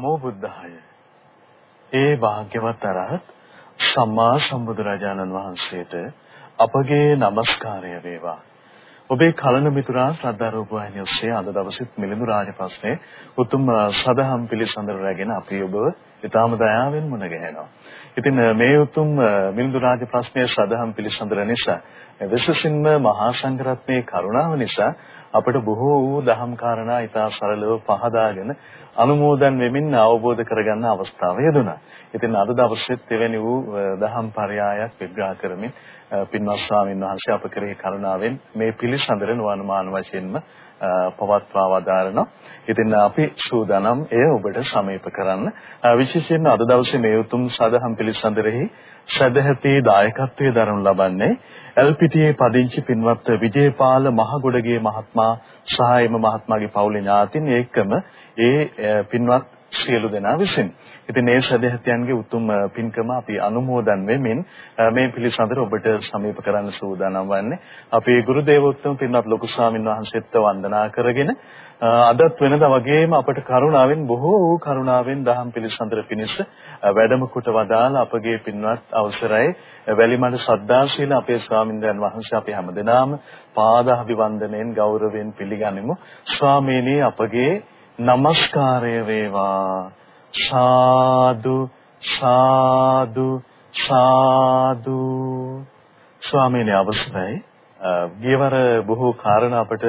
නමෝ බුද්ධාය. ඒ වාග්යවත් අරහත් සම්මා සම්බුදුරජාණන් වහන්සේට අපගේ নমස්කාරය වේවා. ඔබේ කලන මිතුරා ශ්‍රද්ධා රූප වාහිනිය ඔස්සේ අද දවසෙත් මිලිඳු රාජ ප්‍රශ්නේ උතුම් සදහම් පිළිසඳර රැගෙන අපි ඔබව ඊටාම දයාවෙන් මුණ ගැහෙනවා. ඉතින් මේ උතුම් මිලිඳු රාජ ප්‍රශ්නයේ සදහම් පිළිසඳර නිසා විශේෂින්ම මහා සංඝරත්නයේ කරුණාව නිසා අපට බොහෝ වූ දහම් කාරණා ඊටා සරලව පහදාගෙන අනුමෝදන් වෙමින් අවබෝධ කරගන්න අවස්ථාව ලැබුණා. ඉතින් අද දවසෙත් එවැනි වූ දහම් පරයයක් විග්‍රහ කරමින් පින්වත් ස්වාමීන් වහන්සේ අප කෙරෙහි කරුණාවෙන් මේ පිළිසඳර නුවන්මාන වශයෙන්ම පවත්වා වදාරනවා. ඉතින් අපි සූදානම් එය ඔබට සමීප කරන්න. විශේෂයෙන්ම අද දවසේ මේ උතුම් සදහම් පිළිසඳරෙහි සදැහැති දායකත්වයේ දරනු ලබන්නේ එල්පිටියේ පදිංචි පින්වත් විජේපාල මහගොඩගේ මහත්මයා සහ එම මහත්මයාගේ පවුලේ ඥාතින් ඒකම ඒ පින්වත් සියලු දෙනා විසින්. ඉතින් මේ සදැහැතියන්ගේ උතුම් පින්කම අපි අනුමෝදන් වෙමින් මේ පිළිසඳර ඔබට සමීප කරන්න සූදානම් වන්නේ. අපේ ගුරු දේවෝත්තම පින්වත් ලොකු ස්වාමින් වහන්සේත් වන්දනා කරගෙන අදත් වෙනදා වගේම අපට කරුණාවෙන් බොහෝ වූ කරුණාවෙන් දහම් පිළිසඳර පිණිස වැඩම කොට වදාළ අපගේ පින්වත් අවසරයි වැලිමඩ ශ්‍රද්ධාශීල අපේ ස්වාමින්දයන් වහන්සේ අපි හැමදෙනාම පාද අභිවන්දනයෙන් ගෞරවයෙන් පිළිගනිමු. ස්වාමීනි අපගේ নমස්කාරය වේවා. සාදු සාදු සාදු. ස්වාමීනි අවසරයි. ගියවර බොහෝ කාරණා අපට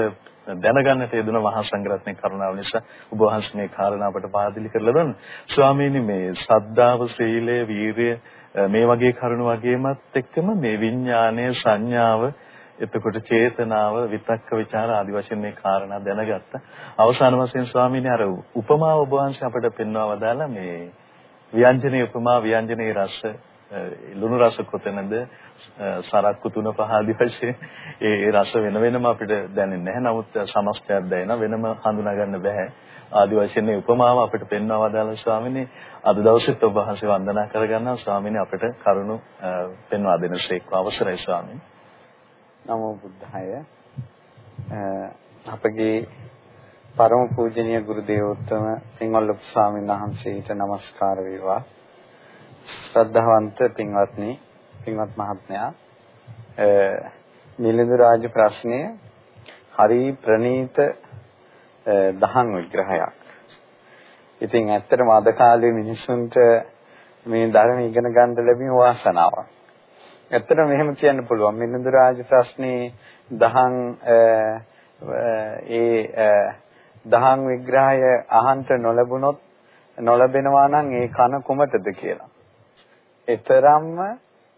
දැනගන්නට යෙදුන මහා සංඝරත්නයේ කරුණාව නිසා ඔබ වහන්සේ මේ කාරණා අපට පාදිලි කරලා දුන්නා. ස්වාමීනි මේ ශ්‍රද්ධාව, ශ්‍රීලය, වීරිය මේ වගේ කරුණු වගේමත් එක්කම මේ විඥානය, සංඥාව එතකොට චේතනාව විතක්ක ਵਿਚාර ආදි වශයෙන් මේ කාරණා දැනගත්තා. අවසාන වශයෙන් ස්වාමීනි අර උපමාව ඔබ වහන්සේ අපිට පෙන්වා වදාලා මේ ව්‍යංජනයේ උපමා ව්‍යංජනයේ රස ලුණු රස කොතැනද සරක්කු තුන පහ ආදි වශයෙන් ඒ රස වෙන වෙනම අපිට දැනෙන්නේ නැහැ. නමුත් සමස්තයක් දැනෙන වෙනම හඳුනා ගන්න බෑ. ආදි වශයෙන් මේ උපමාව අපිට පෙන්වා වදාළ ස්වාමීනි අද දවසෙත් ඔබ වහන්සේ වන්දනා කරගන්නවා ස්වාමීනි අපිට කරුණු පෙන්වා දෙනසේක් අවසරයි ස්වාමීනි. නමෝ බුද්ධාය අපගේ පරම පූජනීය ගුරු දේවෝත්තම සිංහල ස්වාමීන් වහන්සේට নমස්කාර වේවා ශ්‍රද්ධාවන්ත පින්වත්නි පින්වත් මහත්මයා මිලිඳු රාජ ප්‍රශ්නය හරි ප්‍රනීත දහම් විග්‍රහයක්. ඉතින් ඇත්තටම අද කාලේ මිනිස්සුන්ට මේ ධර්ම ඉගෙන ගන්න ලැබීම වාසනාවක්. ඇත්තටම මෙහෙම කියන්න පුළුවන් මිලිඳු රාජ ප්‍රශ්නේ දහම් ඒ දහම් විග්‍රහය අහන්ට නොලැබුණොත් නොලැබෙනවා නම් ඒ කන කුමටද කියලා. ඊතරම්ම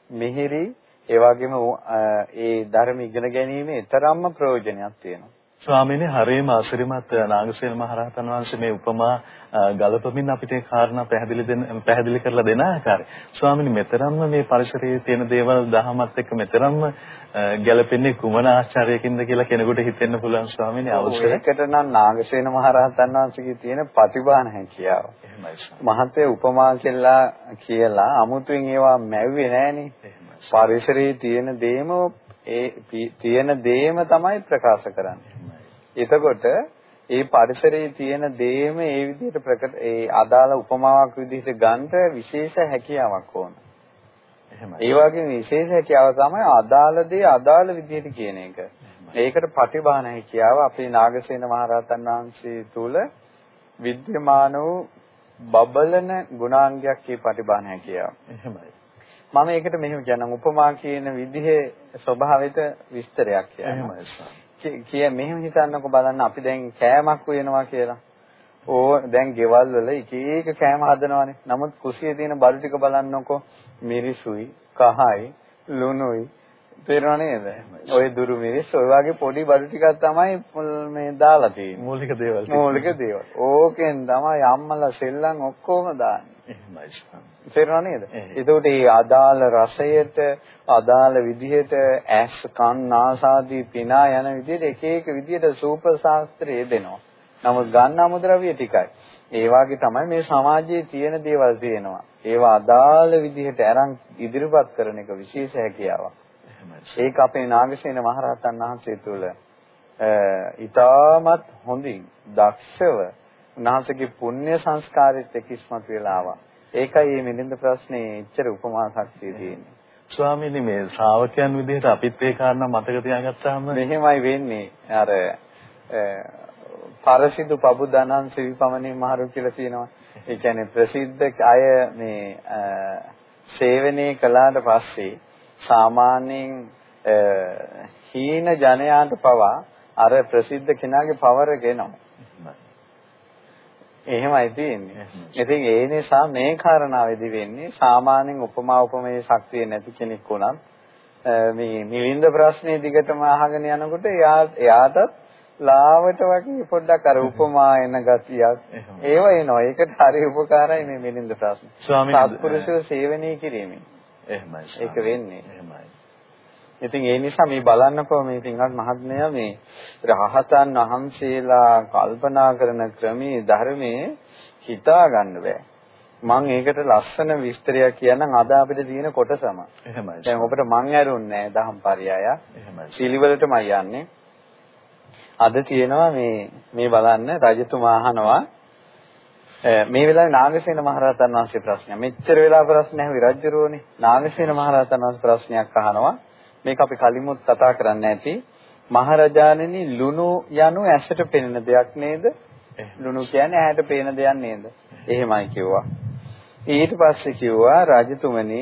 මිහිරි ඒ වගේම ඒ ධර්ම ඉගෙන ගැනීම ඊතරම්ම ප්‍රයෝජනයක් තියෙනවා. ස්වාමීනි හරියම අසිරිමත් නාගසේන මහරහතන් වහන්සේ මේ උපමා ගලපමින් අපිට කාරණා පැහැදිලි දෙන පැහැදිලි කරලා දෙන ආකාරය. ස්වාමීනි මෙතරම්ම මේ පරිසරයේ තියෙන දේවල් දහමත් එක්ක මෙතරම්ම ගැලපෙන්නේ කුමන ආශ්චර්යකින්ද කියලා කෙනෙකුට හිතෙන්න පුළුවන් ස්වාමීනි අවශ්‍යයි. ඒකට නම් නාගසේන මහරහතන් වහන්සේගේ තියෙන ප්‍රතිභාන හැකියාව. මහත්ය උපමා කියලා කියලා අමුතුවෙන් ඒවා මැව්වේ නෑනේ. පරිසරයේ තියෙන දේම ඒ තියෙන දේම තමයි ප්‍රකාශ කරන්නේ. එතකොට ඒ පරිසරයේ තියෙන දේම ඒ විදිහට ප්‍රකට ඒ අදාළ උපමාවක් විදිහට ගන්න විශේෂ හැකියාවක් ඕන. එහෙමයි. ඒ වගේ විශේෂ හැකියාව තමයි අදාළ දේ අදාළ විදිහට කියන එක. ඒකට ප්‍රතිභාන හැකියාව අපේ නාගසේන මහරහතන් වහන්සේ තුල විද්‍යමාන වූ බබලන ගුණාංගයක් මේ ප්‍රතිභාන හැකියාව. එහෙමයි. මම ඒකට මෙහෙම කියන්නම් උපමා කියන විදිහේ ස්වභාවයට විස්තරයක් කියන්නම්. එහෙමයි. කිය මෙහෙම හිතන්නකො බලන්න අපි දැන් කෑමක් උයනවා කියලා. ඕ දැන් ගෙවල් වල එක එක කෑම හදනවානේ. නමුත් කුසියේ තියෙන බඩු ටික බලන්නකො මිරිසුයි, කහයි, ලුණුයි. තේරෙනව නේද? ඔය දුරු මිරිස් ඔය වගේ පොඩි බඩු ටිකක් තමයි මේ දාලා තියෙන්නේ. මූලික දේවල්. මූලික දේවල්. ඕකෙන් තමයි අම්මලා සෙල්ලම් ඔක්කොම දාන්නේ. එහෙමයි. තේරෙනව නේද? එතකොට මේ අදාළ රසයට අදාළ විදිහට ඇස් කන් නාසාදී පිනා යන විදිහට එක එක විදිහට සූප ශාස්ත්‍රය දෙනවා. නමුත් ගන්න අමුද්‍රව්‍ය ටිකයි. ඒ වගේ තමයි මේ සමාජයේ තියෙන දේවල් තියෙනවා. ඒවා අදාළ විදිහට අරන් ඉදිරිපත් කරන එක විශේෂ හැකියාවක්. ඒක අපේ නාගසේන මහරහතන් වහන්සේ තුළ ඊටමත් හොඳින් දක්ෂව උන්වහන්සේගේ පුණ්‍ය සංස්කාරෙත් එක්ක ඉස්මතු වෙලා ආවා. ඒකයි මේ මිලින්ද ප්‍රශ්නේ එච්චර උපමා ශක්තිය තියෙන්නේ. ස්වාමීනි මේ ශ්‍රාවකයන් විදිහට අපිත් ඒ කාරණා මතක තියාගත්තාම මෙහෙමයි වෙන්නේ. අර පරසිදු පබුදනන් සිවිපමණේ මහරු කියලා කියනවා. ඒ කියන්නේ ප්‍රසිද්ධ අය මේ සේවනයේ කළාට පස්සේ සාමාන්‍යයෙන් හීන ජනයාට පවා අර ප්‍රසිද්ධ කෙනාගේ පවර ගෙනවා. එහෙමයි තියෙන්නේ. ඉතින් ඒ නිසා මේ කාරණාවේදී වෙන්නේ සාමාන්‍යයෙන් උපමා උපමේය ශක්තිය නැති කෙනෙක් වුණත් මේ නිවින්ද ප්‍රශ්නේ දිගටම අහගෙන යනකොට එයාටත් ලාවට වගේ පොඩ්ඩක් අර උපමා එන ගතියක් ඒව එනවා. ඒකට හරි උපකාරයි මේ මිලින්ද ප්‍රශ්න. සත්පුරුෂව සේවනය කිරීමෙන්. එහෙමයි. ඒක වෙන්නේ. ඉතින් ඒ නිසා මේ බලන්නකෝ මේ පින්වත් මහත්මයා මේ රහතන් වහන්සේලා කල්පනා කරන ක්‍රමී ධර්මයේ හිතා ගන්න බෑ. මම ඒකට ලස්සන විස්තරයක් කියන්නම් අද අපිට තියෙන කොටසම. එහෙමයි. දැන් ඔබට මං ඇරුන්නේ නැහැ දහම් පරයය. එහෙමයි. පිළිවෙලටමයි යන්නේ. අද තියෙනවා මේ මේ බලන්න රජතුමා අහනවා මේ වෙලාවේ නාගසේන මහරහතන් වහන්සේ ප්‍රශ්නයක්. මෙච්චර වෙලා ප්‍රශ්න ඇහුවේ රජුරෝනේ. නාගසේන මහරහතන් වහන්සේ ප්‍රශ්නයක් අහනවා. මේක අපි කලිමුත් කතා කරන්න ඇති. මහරජාණෙනි ලුණු යනු ඇසට පෙනෙන දෙයක් නේද? ලුණු කියන්නේ ඇහැට පේන දෙයක් නේද? එහෙමයි කිව්වා. ඊට පස්සේ කිව්වා රජතුමනි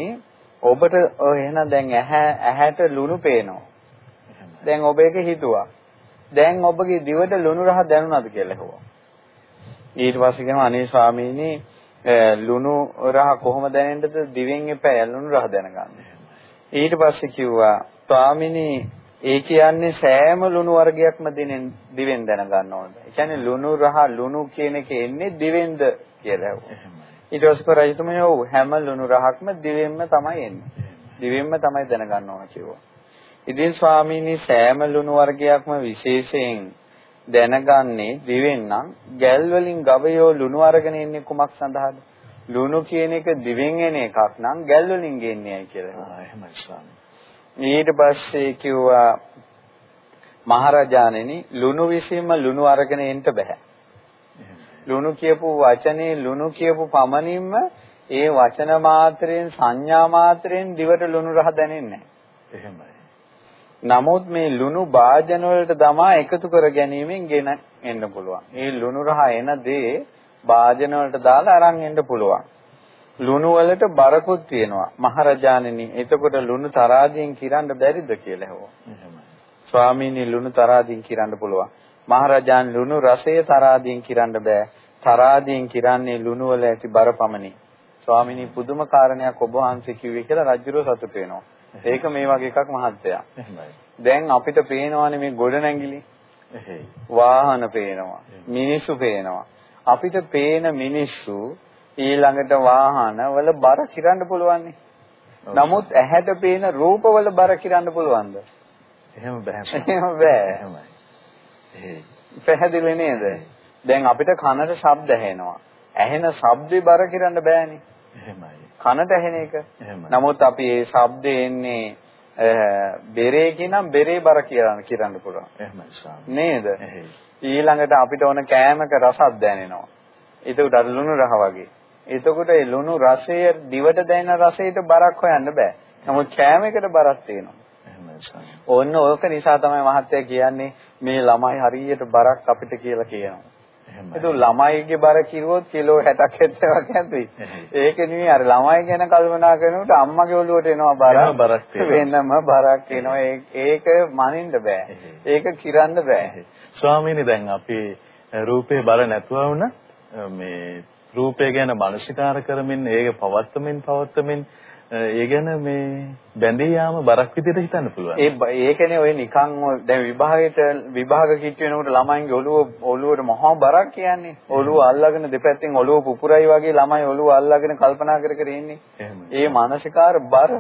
ඔබට එහෙනම් දැන් ඇහැ ඇහැට ලුණු පේනවා. දැන් ඔබ ඒක හිතුවා. දැන් ඔබගේ දිවට ලුණු රහ දැනුණාද කියලා ඇහුවා. ඊට පස්සේ කියනවා අනේ ස්වාමීනි ලුණු රහ කොහොම දැනෙන්නද දිවෙන් එපා ලුණු රහ දැනගන්න. ඊට පස්සේ කිව්වා ස්වාමීනි ඒ කියන්නේ සෑම ලුණු වර්ගයක්ම දිනෙන් දිවෙන් දැනගන්න ඕනද? ඒ කියන්නේ ලුණු රහ ලුණු කියන එක එන්නේ දිවෙන්ද කියලා. ඊට පස්සේ රජතුමනි ඔව් හැම ලුණු රහක්ම දිවෙන්ම තමයි එන්නේ. දිවෙන්ම තමයි දැනගන්න ඕන කිව්වා. ඉතින් ස්වාමීනි සෑම ලුණු වර්ගයක්ම විශේෂයෙන් දැනගන්නේ දිවෙන් නම් ගැල් වලින් ගවයෝ ලුණු අරගෙන ඉන්නේ කුමක් සඳහාද? ලුණු කියන එක දිවෙන් එන එකක් නම් ගැල් වලින් ගෙන්නේයි කියලා. ආ එහෙමයි ස්වාමී. ඊට පස්සේ කිව්වා මහරජාණෙනි ලුණු විසීම ලුණු අරගෙන එන්න බෑ. ලුණු කියපු වචනේ ලුණු කියපු පමණින්ම ඒ වචන මාත්‍රයෙන් සංඥා මාත්‍රයෙන් දිවට ලුණු රහ දැනෙන්නේ. එහෙමයි. නමුත් මේ ලුණු භාජන වලට දමා එකතු කර ගැනීමෙන් ගෙන එන්න පුළුවන්. මේ ලුණු රහ එන දේ භාජන වලට දාලා අරන් එන්න පුළුවන්. ලුණු වලට බරකුත් තියෙනවා. මහරජාණෙනි, එතකොට ලුණු තරාදියෙන් කිරන්න බැරිද කියලා ඇහුවා. ස්වාමීනි ලුණු තරාදියෙන් කිරන්න පුළුවන්. මහරජාන් ලුණු රසය තරාදියෙන් කිරන්න බෑ. තරාදියෙන් කිරන්නේ ලුණු වල ඇති බර පමණි. ස්වාමීනි පුදුම කාරණයක් ඔබ වහන්සේ කිව්වේ කියලා රජුරෝ සතුට වෙනවා. ඒක මේ වගේ එකක් මහත්තයා. දැන් අපිට පේනවානේ මේ ගොඩනැගිලි. වාහන පේනවා. මිනිස්සු පේනවා. අපිට පේන මිනිස්සු ඊළඟට වාහන වල බර කිරන්න පුළුවන් නමුත් ඇහැට පේන රූප වල බර කිරන්න පුළුවන්ද? එහෙම බෑ. එහෙම බෑ. එහෙමයි. පැහැදිලි නේද? දැන් අපිට කනට ශබ්ද ඇහෙනවා. ඇහෙන ශබ්දේ බර කිරන්න බෑනේ. එහෙමයි. කනට ඇහෙන එක. නමුත් අපි මේ ශබ්දේ එන්නේ බෙරේකින් නම් බෙරේ බර කියලා කියන්න පුළුවන්. එහෙමයි නේද? ඊළඟට අපිට ඕන කෑමක රසක් දැනෙනවා. ඒකට අර ලුණු රහ වගේ. එතකොට ඒ ලුණු රසය දිවට දැනෙන රසයට බරක් හොයන්න බෑ. නමුත් කෑමකට බරක් තියෙනවා. ඕන්න ඕක නිසා තමයි මහත්තයා කියන්නේ මේ ළමයි හරියට බරක් අපිට කියලා කියනවා. ඒක ළමයිගේ බර කිරුවොත් කිලෝ 60ක් 70ක් ඇති. ඒක නෙවෙයි අර ළමයි ගැන කල්පනා කරනකොට අම්මගේ ඔළුවට එනවා බර. වෙනම බරක් එනවා. ඒක මනින්න බෑ. ඒක කිරන්න බෑ. ස්වාමීනි දැන් අපි රූපේ බර නැතුව වුණ මේ රූපය ගැන මානසිකාර කරමින් ඒක පවත්තමින් පවත්තමින් ඒ ගැන මේ බැඳී යාම බරක් විදිහට හිතන්න පුළුවන්. ඒ ඒකනේ ඔය නිකන් දැන් විභාගයට විභාග කිට් වෙනකොට ළමයින්ගේ ඔළුව ඔළුවට මහා බරක් කියන්නේ. ඔළුව අල්ලගෙන දෙපැත්තෙන් ඔළුව පුපුරයි වගේ ළමයි ඔළුව අල්ලගෙන කල්පනා කර කර ඉන්නේ. ඒ මානසිකාර බර.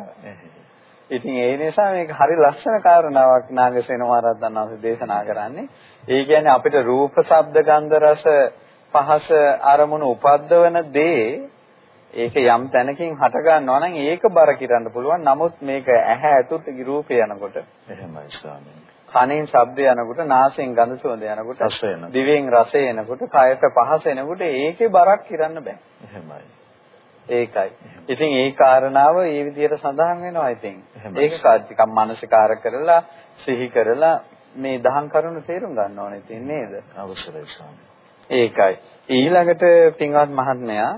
ඉතින් ඒ නිසා මේක හරි ලස්සන කාරණාවක් නාගසේන මහරහතන් වහන්සේ දේශනා කරන්නේ. ඒ කියන්නේ අපිට රූප, ශබ්ද, ගන්ධ, රස, පහස අරමුණු උපද්දවන දේ ඒක යම් තැනකින් හට ගන්නවා නම් ඒක බර කිරන්න පුළුවන්. නමුත් මේක ඇහැ ඇතුළත රූපේ යනකොට එහෙමයි ස්වාමීනි. කනෙන් ශබ්දය යනකොට නාසයෙන් ගඳ සුවඳ යනකොට දිවෙන් රසය එනකොට කයට පහස එනකොට ඒකේ බරක් කිරන්න බෑ. එහෙමයි. ඒකයි. ඉතින් ඒ කාරණාව ඒ විදිහට සඳහන් වෙනවා ඉතින්. ඒක ටිකක් මානසිකාර කරලා සිහි කරලා මේ දහම් කරුණු තේරුම් ගන්න ඕනේ ඉතින් නේද? අවශ්‍යයි ස්වාමී. ඒකයි. ඊළඟට පින්වත් මහත්මයා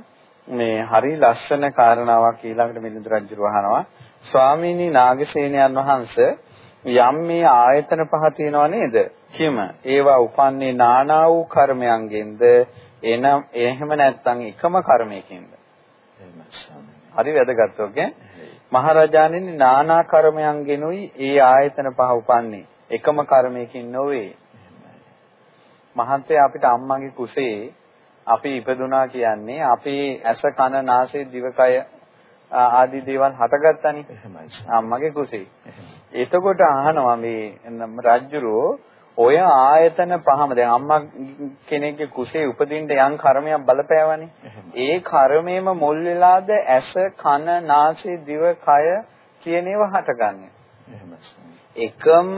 මේ හරි ලස්සන කාරණාවක් ඊළඟට මිලිඳු රජු වහනවා. ස්වාමීනි නාගසේනයන් වහන්සේ යම් මේ ආයතන පහ තියෙනව නේද? කිම ඒවා උපන්නේ නානා වූ කර්මයන්ගෙන්ද එන එහෙම නැත්නම් එකම කර්මයකින්ද? හරි වැදගත් ඔගේ. මහරජාණෙනි නානා කර්මයන්ගෙනුයි ඒ ආයතන පහ උපන්නේ. එකම කර්මයකින් නොවේ. මහන්තේ අපිට අම්මගේ කුසේ අපි ඉපදුනා කියන්නේ අපේ ඇස කන නාසය දිවකය ආදී දේවල් හටගත්තානේ. එහෙමයි. අම්මගේ කුසේ. එතකොට අහනවා මේ රජ්ජුරෝ ඔය ආයතන පහම දැන් අම්මා කෙනෙක්ගේ කුසේ උපදින්න යම් කර්මයක් බලපෑවනේ. ඒ කර්මයේම මුල් වෙලාද ඇස කන නාසය දිව කය කියන ඒවා හටගන්නේ. එකම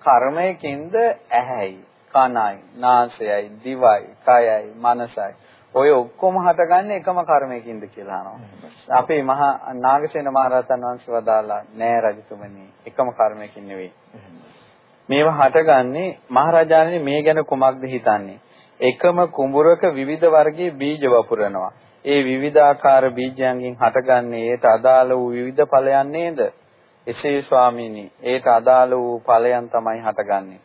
කර්මයකින්ද ඇහැයි කනයි නාසයයි දිවයි කයයි මනසයි ඔය ඔක්කොම හටගන්නේ එකම කර්මයකින්ද කියලා අහනවා. අපේ මහා නාගසේන මහරහතන් වහන්සේ වදාලා නෑ රජතුමනි එකම කර්මයකින් නෙවෙයි. මේවා හටගන්නේ මහරජාණනි මේ ගැන කුමක්ද හිතන්නේ? එකම කුඹුරක විවිධ වර්ගයේ බීජ වපුරනවා. ඒ විවිධාකාර බීජයන්ගෙන් හටගන්නේ ඒට අදාළ වූ විවිධ ඵලයන් නේද? එසේ ස්වාමීනි, ඒට අදාළ වූ ඵලයන් තමයි හටගන්නේ.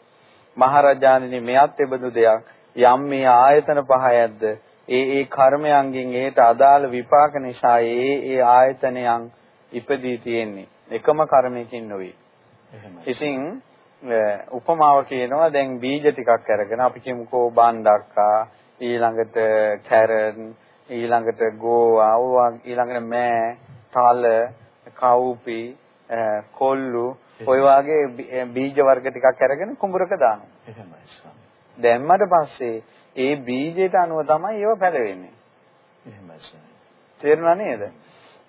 මහරජාණනි මෙයත් එබඳු දෙයක්. යම් මේ ආයතන පහ ඇද්ද? ඒ ඒ කර්මයන්ගෙන් ඒට අදාළ විපාක නිසා ඒ ඒ ආයතනයන් ඉපදී තියෙන්නේ. එකම කර්මයකින් නෙවෙයි. ඉතින් උපමාව කියනවා දැන් බීජ ටිකක් අරගෙන අපි කියමුකෝ බාණ්ඩක්කා ඊළඟට කැරට් ඊළඟට ගෝවා ඊළඟට මෑ තල කවුපි කොල්ලු ඔය වගේ බීජ වර්ග ටිකක් අරගෙන කුඹරක දානවා. එහෙමයි ස්වාමී. දැම්මට පස්සේ ඒ බීජයට අනුව තමයි ඒව පැලවෙන්නේ. එහෙමයි ස්වාමී. තේරුණා නේද?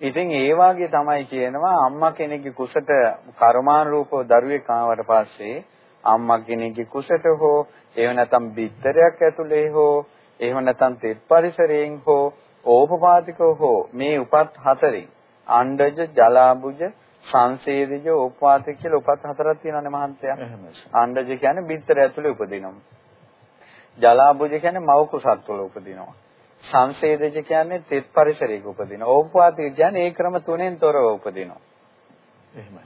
ඉතින් ඒ වාගේ තමයි කියනවා අම්මා කෙනෙක්ගේ කුසට කර්මානුරූපව දරුවෙක් ආවට පස්සේ අම්මා කෙනෙක්ගේ කුසට හෝ එහෙම නැත්නම් බිත්තරයක් ඇතුලේ හෝ එහෙම නැත්නම් තෙත් පරිසරයෙන් හෝ ඕපපාතිකව හෝ මේ උපත් හතරෙන් අණ්ඩජ ජලාබුජ සංසේදජ ඕපපාතික කියලා උපත් හතරක් තියෙනවානේ මහන්තයා. අණ්ඩජ කියන්නේ බිත්තර ඇතුලේ උපදිනවා. ජලාබුජ කියන්නේ මව කුසත් තුළ උපදිනවා. සංසේදජ කියන්නේ තෙත් පරිසරයක උපදිනවා. ඕපපාතික කියන්නේ ඒ ක්‍රම තුනෙන් තොරව උපදිනවා. එහෙමයි.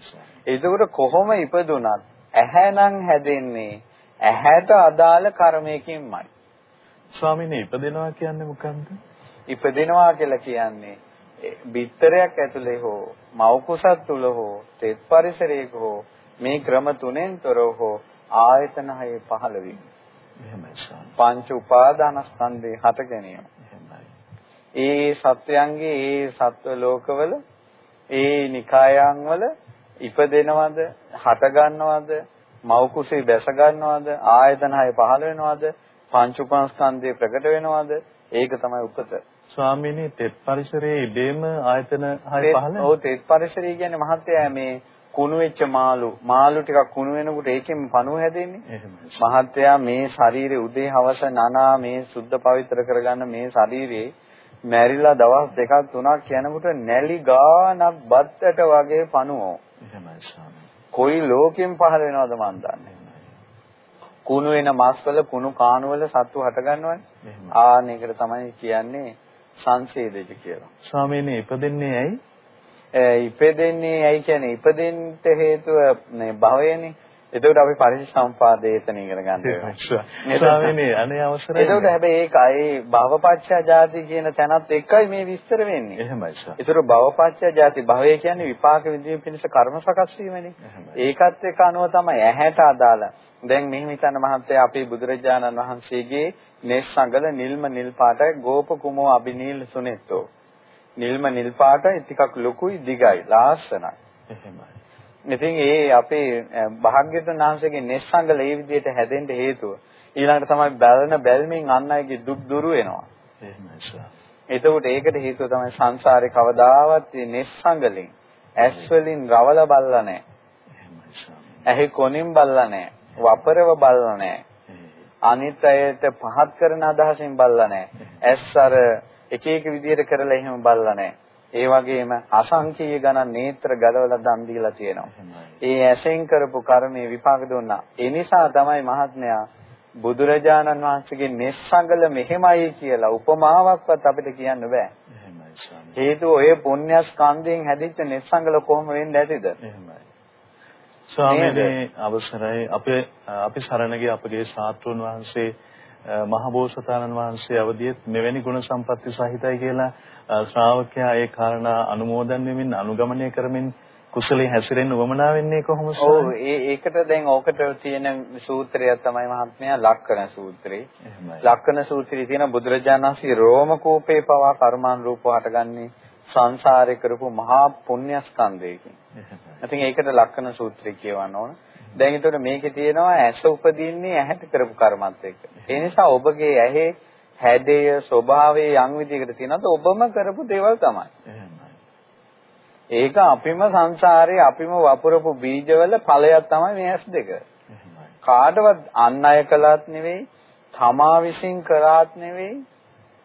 ඒකෝට කොහොම ඉපදුනත් ඇහැනම් හැදෙන්නේ ඇහැට අදාළ කර්මයකින්මයි. ස්වාමීනි ඉපදෙනවා කියන්නේ මොකන්ද? ඉපදෙනවා කියලා කියන්නේ බිත්තරයක් ඇතුලේ හෝ මව් කුසත් තුල හෝ තෙත් පරිසරයක හෝ මේ ක්‍රම තුනෙන් තොරව හෝ ආයතන හයේ පහළ වීම. එහෙමයි. පංච උපාදානස්කන්ධේ හට ගැනීම. එහෙමයි. ඒ සත්වයන්ගේ ඒ සත්ව ලෝකවල ඒ නිකායන් වල ඉපදෙනවද, හට ගන්නවද, මව් කුසේ බැස ගන්නවද, ආයතන හය පහළ වෙනවද, පංච උපාස්කන්ධේ ප්‍රකට වෙනවද? ඒක තමයි උපත. ස්වාමීනි තෙත් පරිසරයේ ඉබේම ආයතන හය පහළ. ඔව් තෙත් පරිසරය කියන්නේ මහත්තයා මේ කුණු වෙච්ච මාළු. මාළු ටිකක් කුණු වෙනකොට ඒකෙන් පණුව හැදෙන්නේ. මහත්තයා මේ ශරීරේ උදේ හවස නනා මේ සුද්ධ පවිත්‍ර කරගන්න මේ ශරීරේ මැරිලා දවස් දෙකක් තුනක් යනකොට නැලි ගානක් බත්තට වගේ පණුවෝ. කොයි ලෝකෙන් පහළ වෙනවද මන් දන්නේ? කුණු වෙන මාස්වල කුණු කාණු වල සත්තු හට ගන්නවනේ. ආන එකට තමයි කියන්නේ සංසේදජ කියලා ස්වාමීනි ඉපදෙන්නේ ඇයි ඉපදෙන්නේ ඇයි කියන්නේ ඉපදෙන්න හේතුව මේ භවයනේ. එතකොට අපි පරිසම්පාදේ එතන ඉගෙන ගන්න වෙනවා. ස්වාමීනි අනේ අවසරයි. එතකොට හැබැයි ඒක ඒ භවපච්චය ಜಾති කියන තැනත් එක්කයි මේ විස්තර වෙන්නේ. එහෙමයි සර්. ඒතර භවපච්චය ಜಾති භවය කියන්නේ විපාක විඳීම පිණිස කර්ම සකස් වීමනේ. ඒකත් එක්ක අනුව තමයි ඇහැට අදාළ. දැන් මෙහෙම හිතන්න මහත්තයා අපේ බුදුරජාණන් වහන්සේගේ නෙස් සංගල නිල්ම නිල් පාටයි ගෝප කුමෝ අබිනීල් සුනෙත්තෝ නිල්ම නිල් පාටයි ටිකක් ලොකුයි දිගයි ලස්සනයි. එහෙමයි. ඉතින් ඒ අපේ භාග්‍යවතුන් වහන්සේගේ නිස්සංගල ඒ විදිහට හැදෙන්න හේතුව ඊළඟට තමයි බැලන බැල්මින් අන් අයගේ දුක් දුරු වෙනවා. එතකොට ඒකට හේතුව තමයි සංසාරේ කවදාවත් මේ නිස්සංගලෙන් ඇස් වලින් රවල බල්ලා නැහැ. ඇහි කොනින් බල්ලා නැහැ. වපරව බලලා නැහැ. අනිත් අයට පහත් කරන අදහසින් බලලා නැහැ. ඇස් අර එක එක විදිහට කරලා එහෙම බලලා නැහැ. ඒ වගේම අසංකීය ගණන් නේත්‍ර ගලවලා දන් දීලා තියෙනවා. ඒ ඇසෙන් කරපු කර්මයේ විපාක දුන්නා. ඒ නිසා තමයි මහත්මයා බුදුරජාණන් වහන්සේගේ නිස්සංගල මෙහෙමයි කියලා උපමාවක්වත් අපිට කියන්න බෑ. හේතුව ඔය පුණ්‍යස්කන්ධයෙන් හැදිච්ච නිස්සංගල කොහොම වෙන්නේ ඇතිද? එහෙමයි. ස්වාමීනි අවසරයි අපේ අපි සරණ අපගේ ශාස්ත්‍රෝන් වහන්සේ මහබෝසතාණන් වහන්සේ අවදියත් මෙවැනි ගුණ සම්පatti සහිතයි කියලා ශ්‍රාවකයා ඒ කාරණා අනුමෝදන් වෙමින් අනුගමනය කරමින් කුසලයේ හැසිරෙන්න උවමනා වෙන්නේ කොහොමද? ඔව් ඒ ඒකට දැන් ඕකට තියෙන සූත්‍රය තමයි මහත්මයා ලක්කන සූත්‍රය. ලක්කන සූත්‍රයේ තියෙන බුදුරජාණන් වහන්සේ රෝම කෝපේ පවා කර්මාන් රූපව හටගන්නේ සංසාරේ කරපු මහා පුණ්‍යස්කන්ධයකින්. ඉතින් ඒකට ලක්කන සූත්‍රය කියවන්න ඕන. දැන් ඒතකොට මේකේ තියෙනවා ඇස උපදින්නේ ඇහැට කරපු කර්මත් එක්ක. ඒ නිසා ඔබගේ ඇහි හැඩය ස්වභාවය යම් විදිහකට තියෙනවද ඔබම කරපු දේවල් තමයි. ඒක අපිම සංසාරේ අපිම වපුරපු බීජවල ඵලයක් තමයි මේ ඇස් දෙක. කාටවත් අන් අය කළාත් නෙවෙයි, තමා විසින් කරාත් නෙවෙයි,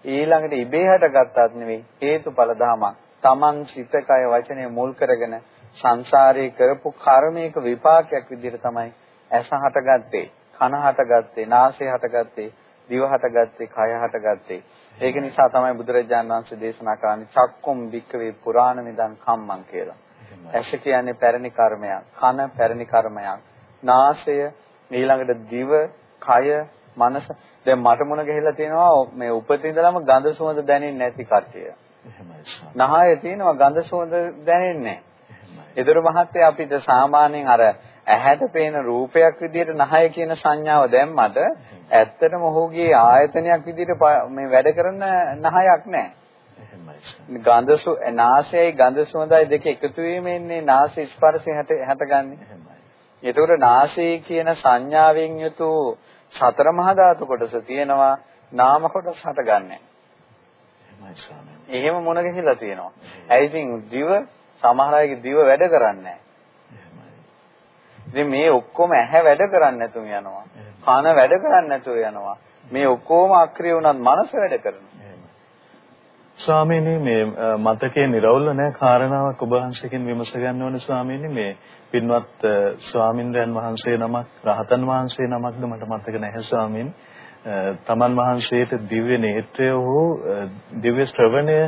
ඊළඟට ඉබේ හටගත්තත් නෙවෙයි හේතුඵල ධමයක්. Taman සිත කය වචනය මුල් කරගෙන සංසාරේ කරපු කර්මයක විපාකයක් විදිහට තමයි ඇස හටගත්තේ, කන හටගත්තේ, නාසය හටගත්තේ, දිව හටගත්තේ, කය හටගත්තේ. ඒක නිසා තමයි බුදුරජාණන් වහන්සේ දේශනා කරන්නේ චක්කුම් වික්කවේ පුරාණ මිදන් කම්මං කියලා. ඇස කියන්නේ පැරණි කර්මයක්, කන පැරණි කර්මයක්, නාසය ඊළඟට දිව, කය, මනස දැන් මට මුණ ගිහිල්ලා තියෙනවා මේ උපතින් ඉඳලම ගඳ සුවඳ දැනෙන්නේ නැති කට්ටිය. එහෙමයි. නහය තියෙනවා ගඳ සුවඳ දැනෙන්නේ නැහැ. ඒතර මහත්තයා අපිට සාමාන්‍යයෙන් අර ඇහැට පේන රූපයක් විදිහට නහය කියන සංඥාව දැම්මට ඇත්තටම ඔහුගේ ආයතනයක් විදිහට මේ වැඩ කරන නහයක් නැහැ. ගන්ධ සු නාසයයි ගන්ධ සුවඳයි දෙක එකතු වීමෙන්නේ නාසය ස්පර්ශය හැට හැටගන්නේ. ඒතකොට නාසය කියන සංඥාවෙන් යුතු සතර මහා ධාතු කොටස තියෙනවා නාම කොටස හටගන්නේ. එහෙම මොන ගිහිලා තියෙනවා. ඇයි ඉතින් දිව සමහර අයගේ දිව වැඩ කරන්නේ නැහැ. මේ ඔක්කොම ඇහැ වැඩ කරන්නේ නැතුව යනවා. කන වැඩ කරන්නේ නැතුව යනවා. මේ ඔක්කොම අක්‍රිය වුණත් මනස වැඩ කරනවා. ස්වාමීනි මේ මතකයේ නිරවුල් නැහැ කාරණාවක් ඔබ වහන්සේකින් විමස ගන්න ඕනේ ස්වාමීනි මේ පින්වත් ස්වාමින්ද්‍රයන් වහන්සේ නමක් රහතන් වහන්සේ නමක්ද මට මතක නැහැ ස්වාමීන්. තමන් වහන්සේට දිව්‍ය නේත්‍රය හෝ දිව්‍ය ශ්‍රවණය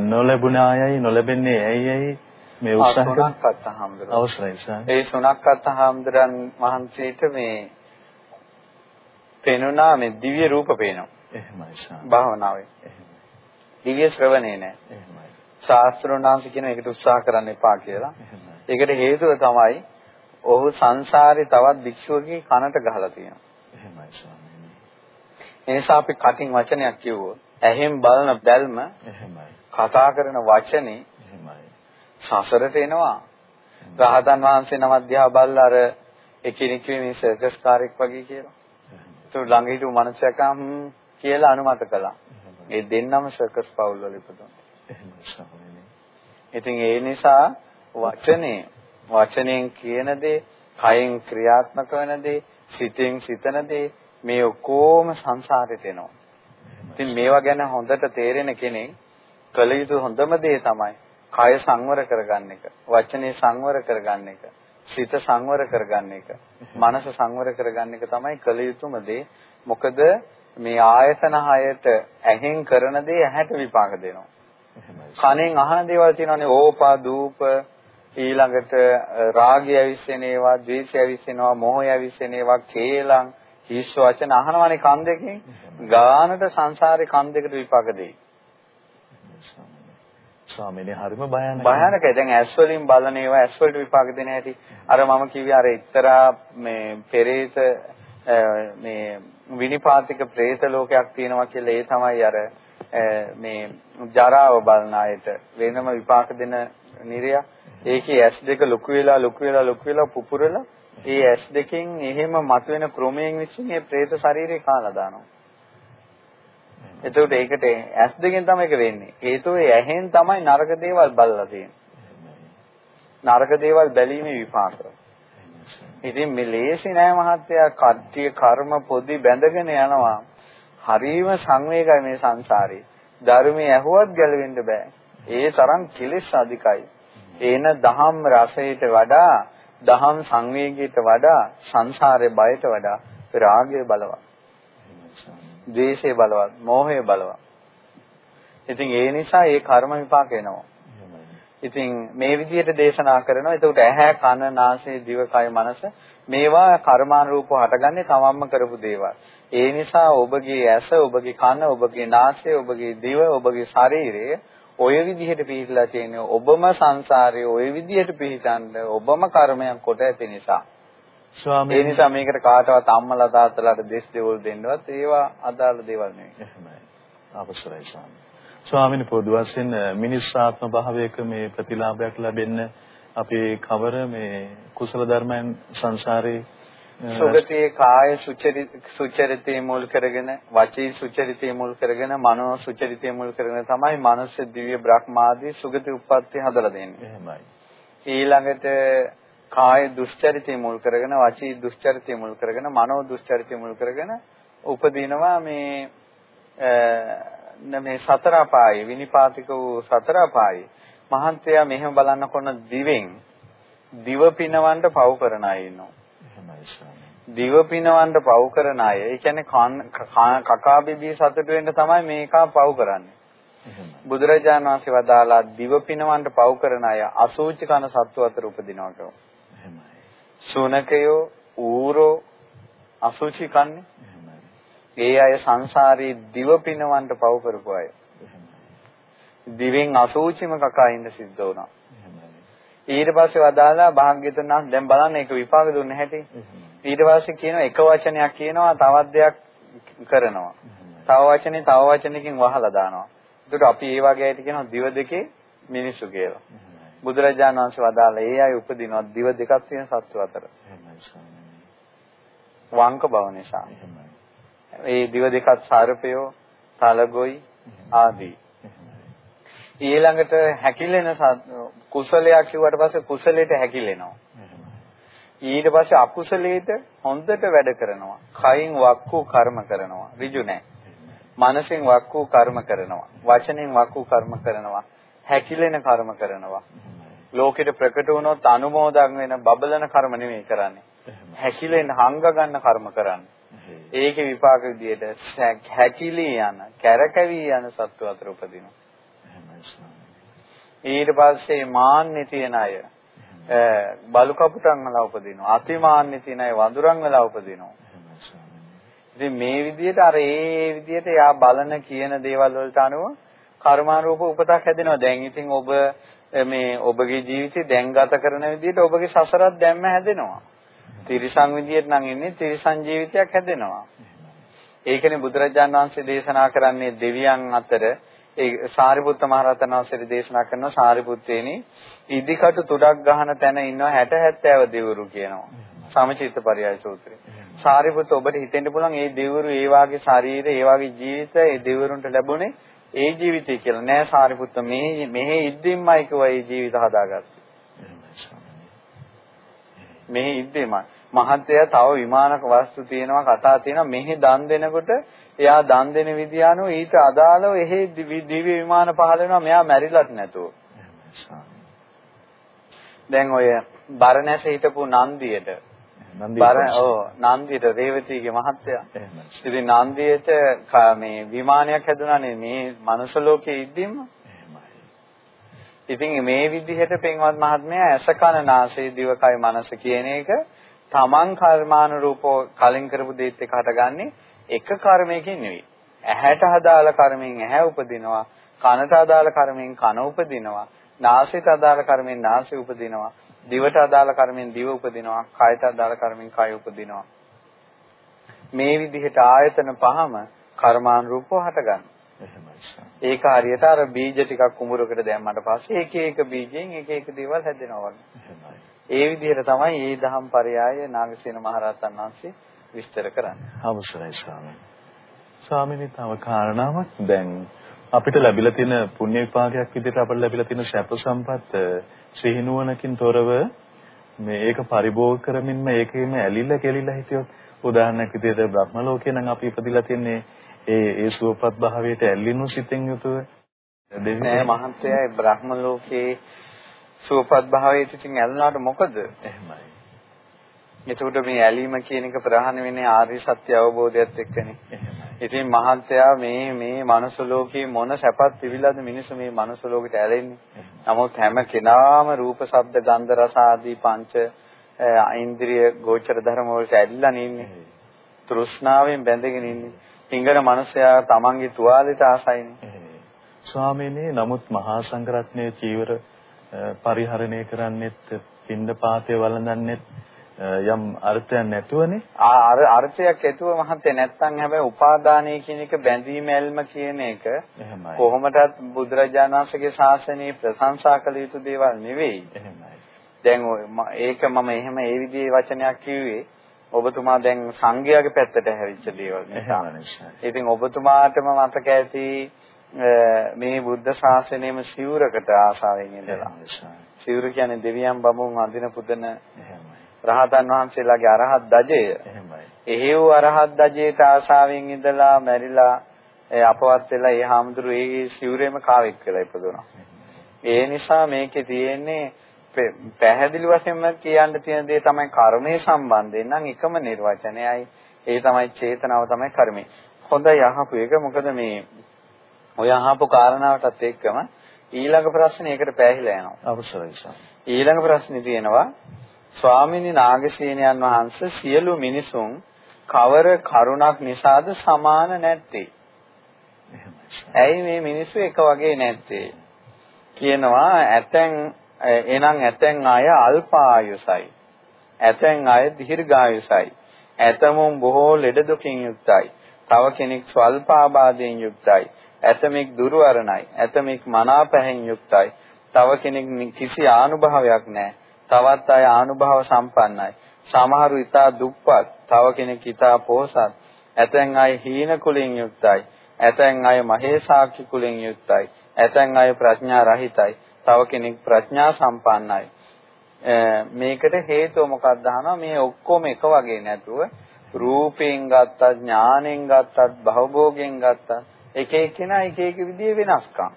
නොලැබුණායයි නොලැබෙන්නේ ඇයියයි මේ උත්සාහ සුණක්කත් හාමුදුරුවෝ අවශ්‍යයි සර්. ඒ සුණක්කත් හාමුදුරන් වහන්සේට මේ පේනුණා මේ දිව්‍ය රූප පේනවා. එහෙමයි සර්. භාවනාවේ. දිව්‍ය ශ්‍රවණේ නෑ. එහෙමයි. ශාස්ත්‍රෝණාංශ කියන එකට උත්සාහ කරන්න එපා කියලා. ඒකට හේතුව තමයි ඔහු සංසාරේ තවත් භික්ෂුවකගේ කනට ගහලා තියෙනවා. එහෙමයි ස්වාමීනි. ඒ නිසා අපි කටින් වචනයක් කිව්වොත් ඇහෙන් බලන බැල්ම එහෙමයි. කතා කරන වචනේ සසරට එනවා. රහතන් වහන්සේ නම අධ්‍යා බල්ලා අර එකිනෙක මේ සර්කස් කාර්යයක් වගේ කියලා. ඒක ළඟ හිටපු මනුස්සයකම් කියලා අනුමත කළා. ඒ දෙන්නම සර්කස් පවුල් වල ඉපදුණා. ඉතින් ඒ නිසා වචනේ වචනෙන් කියන දේ, කයෙන් ක්‍රියාත්මක වෙන දේ, සිතෙන් සිතන දේ මේ ඔක්කොම සංසාරෙට එනවා. ඉතින් මේවා ගැන හොඳට තේරෙන කෙනෙක් කළ යුතු හොඳම දේ තමයි කය සංවර කරගන්න එක, වචනේ සංවර කරගන්න එක, සිත සංවර කරගන්න එක, මනස සංවර කරගන්න එක තමයි කළ යුතුම දේ. මොකද මේ ආයතන හයට ඇහෙන් කරන දේ ඇහැට විපාක දෙනවා. කනෙන් අහන දේවල් තියෙනවානේ ඕපා දූප ඊළඟට රාගය ඇවිස්සෙන ඒවා, ද්වේෂය ඇවිස්සෙනවා, මොහය ඇවිස්සෙන ඒවා, කේලම්, හිස් වචන අහනවානේ කන් දෙකෙන්. ගානට සංසාරේ කන් දෙකට විපාක දෙයි. ස්වාමීනි හරිම භයානකයි. භයානකයි. දැන් ඇස් වලින් බලන ඒවා ඇස් වලට විපාක දෙන හැටි අර මම කිව්වේ අර එක්තරා මේ පෙරේත මේ විනිපාතික പ്രേත ලෝකයක් තියෙනවා කියලා ඒ තමයි අර මේ ජරාව බලන අයට වෙනම විපාක දෙන නිරය. ඒකේ ඇස් දෙක ලොකු වෙලා ලොකු වෙලා ලොකු වෙලා පුපුරලා ඒ ඇස් දෙකෙන් එහෙම මතුවෙන ක්‍රමයෙන් විසින් ඒ പ്രേත ශරීරේ කාලා දානවා. එතකොට ඒකට ඇස් දෙකෙන් තමයි ඒක වෙන්නේ. හේතුව ඇහෙන් තමයි නරක දේවල් බලලා තියෙන්නේ. නරක දේවල් බැලීමේ විපාක. ඉතින් මේ ලේසි නෑ මහත්තයා කට්ටිය කර්ම පොදි බැඳගෙන යනවා. හරීම සංවේගයි මේ සංසාරේ. ධර්මයේ ඇහුවත් ගැලවෙන්න බෑ. ඒ තරම් කිලිස් අධිකයි. එන දහම් රසයට වඩා දහම් සංවේගයට වඩා සංසාරේ බයට වඩා රාගය බලවත්. ද්වේෂය බලවත්, මෝහය බලවත්. ඉතින් ඒ නිසා ඒ කර්ම විපාක එනවා. ඉතින් මේ විදිහට දේශනා කරනවා. එතකොට ඇහැ, කන, නාසය, දිව, කය, මනස මේවා කර්මානුරූපව හටගන්නේ තමන්ම කරපු දේවල්. ඒ නිසා ඔබගේ ඇස, ඔබගේ කන, ඔබගේ නාසය, ඔබගේ දිව, ඔබගේ ශරීරය ඔය විදිහට පිළිලා තියෙන්නේ ඔබම සංසාරයේ ඔය විදිහට පිළිතන්න ඔබම කර්මයක් කොට ඇති නිසා. ස්වාමී ඒ නිසා මේකට කාටවත් අම්මලා තාත්තලාට දෙස් දෙවල් දෙන්නවත් ඒවා අදාළ දේවල් නෙවෙයි. එහෙමයි. අවසරයි ස්වාමී. ස්වාමීන් පොදු වශයෙන් මිනිස් ආත්ම භාවයක මේ ප්‍රතිලාභයක් ලැබෙන්න අපේ කවර මේ කුසල ධර්මයන් සංසාරේ සුගතියේ කාය සුචරිතේ මුල් කරගෙන වචී සුචරිතේ මුල් කරගෙන මනෝ සුචරිතේ මුල් කරගෙන තමයි මනස දිව්‍ය බ්‍රහ්මාදී සුගති උප්පත්ති හදලා දෙන්නේ. එහෙමයි. ඊළඟට කාය දුස්චරිතය මුල් කරගෙන වචී දුස්චරිතය මුල් කරගෙන මනෝ දුස්චරිතය මුල් කරගෙන උපදිනවා මේ මේ සතර අපායේ විනිපාතික වූ සතර අපායේ මහන්තයා මෙහෙම බලන්න කොන දිවෙන් දිව පිනවන්න පව් කරන අය ඉන්නවා. දිව පිනවන්න පව් කරන අය. ඒ කියන්නේ කකා බිබී සතුට වෙන්න තමයි මේකා පව් කරන්නේ. බුදුරජාණන් වහන්සේ වදාලා දිව පිනවන්න පව් කරන අය අසූචි කන සත්තු අතර උපදිනවා කියලා. සුනකයෝ ඌරෝ අසුචි කන්නේ. ඒ අය සංසාරේ දිව පිනවන්න පව කරපු අය. දිවෙන් අසුචිම කකා ඉන්න සිද්ධ වුණා. ඊට පස්සේ වදාලා භාග්‍යතුන් වහන්සේ දැන් බලන්න ඒක විපාක දුන්න හැටි. ඊට පස්සේ කියනවා එක වචනයක් කියනවා තවත් දෙයක් කරනවා. තව වචනේ තව වචනකින් වහලා දානවා. ඒකට අපි ඒ වගේ අයට කියනවා දිව දෙකේ මිනිස්සු කියලා. බුදුරජාණන් වහන්සේ වදාළා ඒ අය උපදිනවා දිව දෙකක් තියෙන සත්ව අතර. වංක බව නිසා. ඒ දිව දෙකක් සර්පයෝ, තලගොයි ආදී. ඊළඟට හැකිලෙන කුසලයක් කිව්වට පස්සේ කුසලයට හැකිලෙනවා. ඊට පස්සේ අකුසලයට හොඳට වැඩ කරනවා. කයින් වක්කු කර්ම කරනවා. ඍජු නැහැ. මනසෙන් වක්කු කර්ම කරනවා. වචනෙන් වක්කු කර්ම කරනවා. හැකිලෙන කර්ම කරනවා. ලෝකෙට ප්‍රකට වුණොත් අනුමෝදන් වෙන බබලන කර්ම නෙමෙයි කරන්නේ. හැකිලෙන් හංග ගන්න කර්ම කරන්නේ. ඒකේ විපාක විදියට හැකිලී යන, කැරකවි යන සත්ව අතර උපදිනවා. ඊට පස්සේ මාන්නේ තියන අය බලු කපුටන් වල උපදිනවා. අතිමාන්නේ තියන අය වඳුරන් වල උපදිනවා. ඉතින් මේ විදිහට අර ඒ විදිහට යා බලන කියන දේවල් වලට අනුව කර්මානුරූප උපතක් හැදෙනවා. දැන් ඉතින් ඔබ මේ ඔබගේ ජීවිතේ දැන් ගත කරන විදිහට ඔබගේ සසරත් දැම්ම හැදෙනවා. තිරිසන් විදියට නම් ඉන්නේ තිරිසන් ජීවිතයක් හැදෙනවා. ඒකනේ බුදුරජාණන් වහන්සේ දේශනා කරන්නේ දෙවියන් අතර ඒ සාරිපුත්ත මහ රහතන් වහන්සේ දේශනා කරන සාරිපුත්තේනි ඉදිකටු තුඩක් ගහන තැන ඉන්නවා 60 70 දෙවිවරු කියනවා. සමචිත්ත පරයය සූත්‍රය. සාරිපුත්ත ඔබට හිතෙන්න පුළුවන් මේ දෙවිවරු ඒ වාගේ ශරීර ඒ වාගේ ජීවිත ඒ දෙවිවරුන්ට ලැබුණේ ඒ ජීවිතය කියලා නෑ සාරිපුත්ත මේ මෙහි ඉද්දීම්මයි කිව්වා ඒ ජීවිත හදාගත්තේ. මෙහි ඉද්දීමයි. මහත්ය තව විමානක වස්තු තියෙනවා කතා තියෙනවා. මෙහි දන් දෙනකොට එයා දන් දෙන විදිය අනුව ඊට අදාළව එහි දිව්‍ය විමාන පහළ වෙනවා. මෙයා මැරිලත් නැතුව. දැන් ඔය බරණැස හිටපු නන්දියට. බර ඔව් නන්දියට රේවතිගේ මහත්තයා. ඉතින් නන්දියට මේ විමානයක් හැදුනානේ. මේ මනුස්ස ලෝකයේ ඉද්දීම. ඉතින් මේ විදිහට පින්වත් මහත්මයා ඇස කන නාසය දිවකය මනස කියන එක තමන් කර්මානුරූපව කලින් කරපු දේත් එක්ක හටගන්නේ එක කර්මයකින් නෙවෙයි. ඇහැට අදාළ කර්මෙන් ඇහැ උපදිනවා, කනට අදාළ කර්මෙන් කන උපදිනවා, නාසයට අදාළ කර්මෙන් නාසය උපදිනවා. දිවට අදාළ කර්මෙන් දිව උපදිනවා, කායට අදාළ කර්මෙන් කාය උපදිනවා. මේ විදිහට ආයතන පහම කර්මානුරූපව හටගන්නවා. ඒක හරියට අර බීජ ටිකක් කුඹුරකට දැම්මට පස්සේ එක එක බීජෙන් එක එක දේවල් හැදෙනවා වගේ. ඒ විදිහට තමයි මේ දහම් පරයය නාගසේන මහරහතන් වහන්සේ විස්තර කරන්නේ. අවසරයි ස්වාමීනි. ස්වාමීනි තව කාරණාවක් දැන් අපිට ලැබිලා තියෙන පුණ්‍ය විපාකයක් විදිහට අපිට ලැබිලා තියෙන සැප සම්පත් සිහිනුවණකින් තොරව මේ ඒක පරිභෝග කරමින්ම ඒකෙම ඇලිලා කෙලිලා හිටියොත් උදාහරණයක් විදිහට බ්‍රහ්ම ලෝකේ නම් අපි ඉපදිලා තින්නේ ඒ ඒ සුවපත් භාවයට ඇල්ලිනු සිතෙන් යුතුව නෑ මහන්තයා බ්‍රහ්ම ලෝකේ සුවපත් භාවයට ඉතින් ඇල්ලුනාට මොකද? එහෙමයි. එතකොට මේ ඇලීම කියන එක ප්‍රහාණය වෙන්නේ ආර්ය සත්‍ය අවබෝධයත් එක්කනේ. ඉතින් මහත්තයා මේ මේ මනුස්ස ලෝකේ මොන සැපත් පිළිලාද මිනිස්සු මේ මනුස්ස ලෝකෙට ඇලෙන්නේ. නමුත් හැම කෙනාම රූප, ශබ්ද, ගන්ධ, රස ආදී පංච ඉන්ද්‍රිය ගෝචර ධර්ම වලට ඇලිලා නින්නේ. තෘෂ්ණාවෙන් බැඳගෙන ඉන්නේ. හිඟන මනුස්සයා තමන්ගේ තුවාලෙට ආසයිනේ. ස්වාමීනි නමුත් මහා සංඝරත්නයේ චීවර පරිහරණය කරන්නෙත් පින්ඳ පාතේ වළඳන්නෙත් යම් අර්ථයක් නැතුවනේ. අර අර්ථයක් ඇතුව මහත්තයා නැත්තම් හැබැයි උපාදානය කියන එක බැඳීම ඇල්ම කියන එක කොහොමදත් බුදුරජාණන් වහන්සේගේ ශාසනයේ ප්‍රශංසා කළ යුතු දේවල් නෙවෙයි. එහෙමයි. දැන් ඒක මම එහෙම ඒ විදිහේ වචනයක් කිව්වේ ඔබතුමා දැන් සංඝයාගේ පැත්තට හැරිච්ච දේවල් නිසා. ඉතින් ඔබතුමාටම මතක ඇති මේ බුද්ධ ශාසනයේම සිවුරකට ආසාවෙන් ඉඳලා. සිවුර කියන්නේ දෙවියන් බඹුන් අඳින පුදන රහතන් වහන්සේලාගේ අරහත් දජය. එහෙව් අරහත් දජයට ආශාවෙන් ඉඳලා මැරිලා අපවත් වෙලා ඒ හාමුදුරු ඒ සිවුරේම කාවෙක් වෙලා ඉපදුනා. ඒ නිසා මේකේ තියෙන්නේ පැහැදිලි වශයෙන්ම කියන්න තියෙන දේ තමයි කර්මයේ සම්බන්ධයෙන් නම් එකම නිර්වචනයයි. ඒ තමයි චේතනාව තමයි කර්මය. හොඳයි අහපු එක මොකද මේ ඔය අහපු කාරණාවටත් එක්කම ඊළඟ ප්‍රශ්නේ ඒකට පෑහිලා යනවා. අවසරයි. ඊළඟ ප්‍රශ්නේ තියෙනවා ස්වාමිනී නාගසේනයන් වහන්සේ සියලු මිනිසුන් කවර කරුණක් නිසාද සමාන නැත්තේ? ඇයි මේ මිනිස්සු එක වගේ නැත්තේ? කියනවා ඇතැන් එනං ඇතැන් අය අල්පායුසයි. ඇතැන් අය දීර්ඝායුසයි. ඇතමුන් බොහෝ ලෙඩ දුකින් යුක්තයි. තව කෙනෙක් ස්වල්පාබාධයෙන් යුක්තයි. ඇතමෙක් දුර්වරණයි. ඇතමෙක් මනාපැහැන් යුක්තයි. තව කෙනෙක් කිසි ආනුභාවයක් නැහැ. තවත් අය ආනුභාව සම්පන්නයි. සමහරු ඊතා දුප්පත්, තව කෙනෙක් ඊතා පොහසත්. ඇතැන් අය හීන කුලින් යුක්තයි. ඇතැන් අය මහේසාක්‍ය කුලින් යුක්තයි. ඇතැන් අය ප්‍රඥා රහිතයි. තව කෙනෙක් ප්‍රඥා සම්පන්නයි. මේකට හේතුව මොකක්ද අහනවා මේ ඔක්කොම එක වගේ නැතුව රූපයෙන් ගත්තත් ඥාණයෙන් ගත්තත් භවභෝගයෙන් ගත්තත් එක එක්කෙනා එක එක විදිහේ වෙනස්කම්.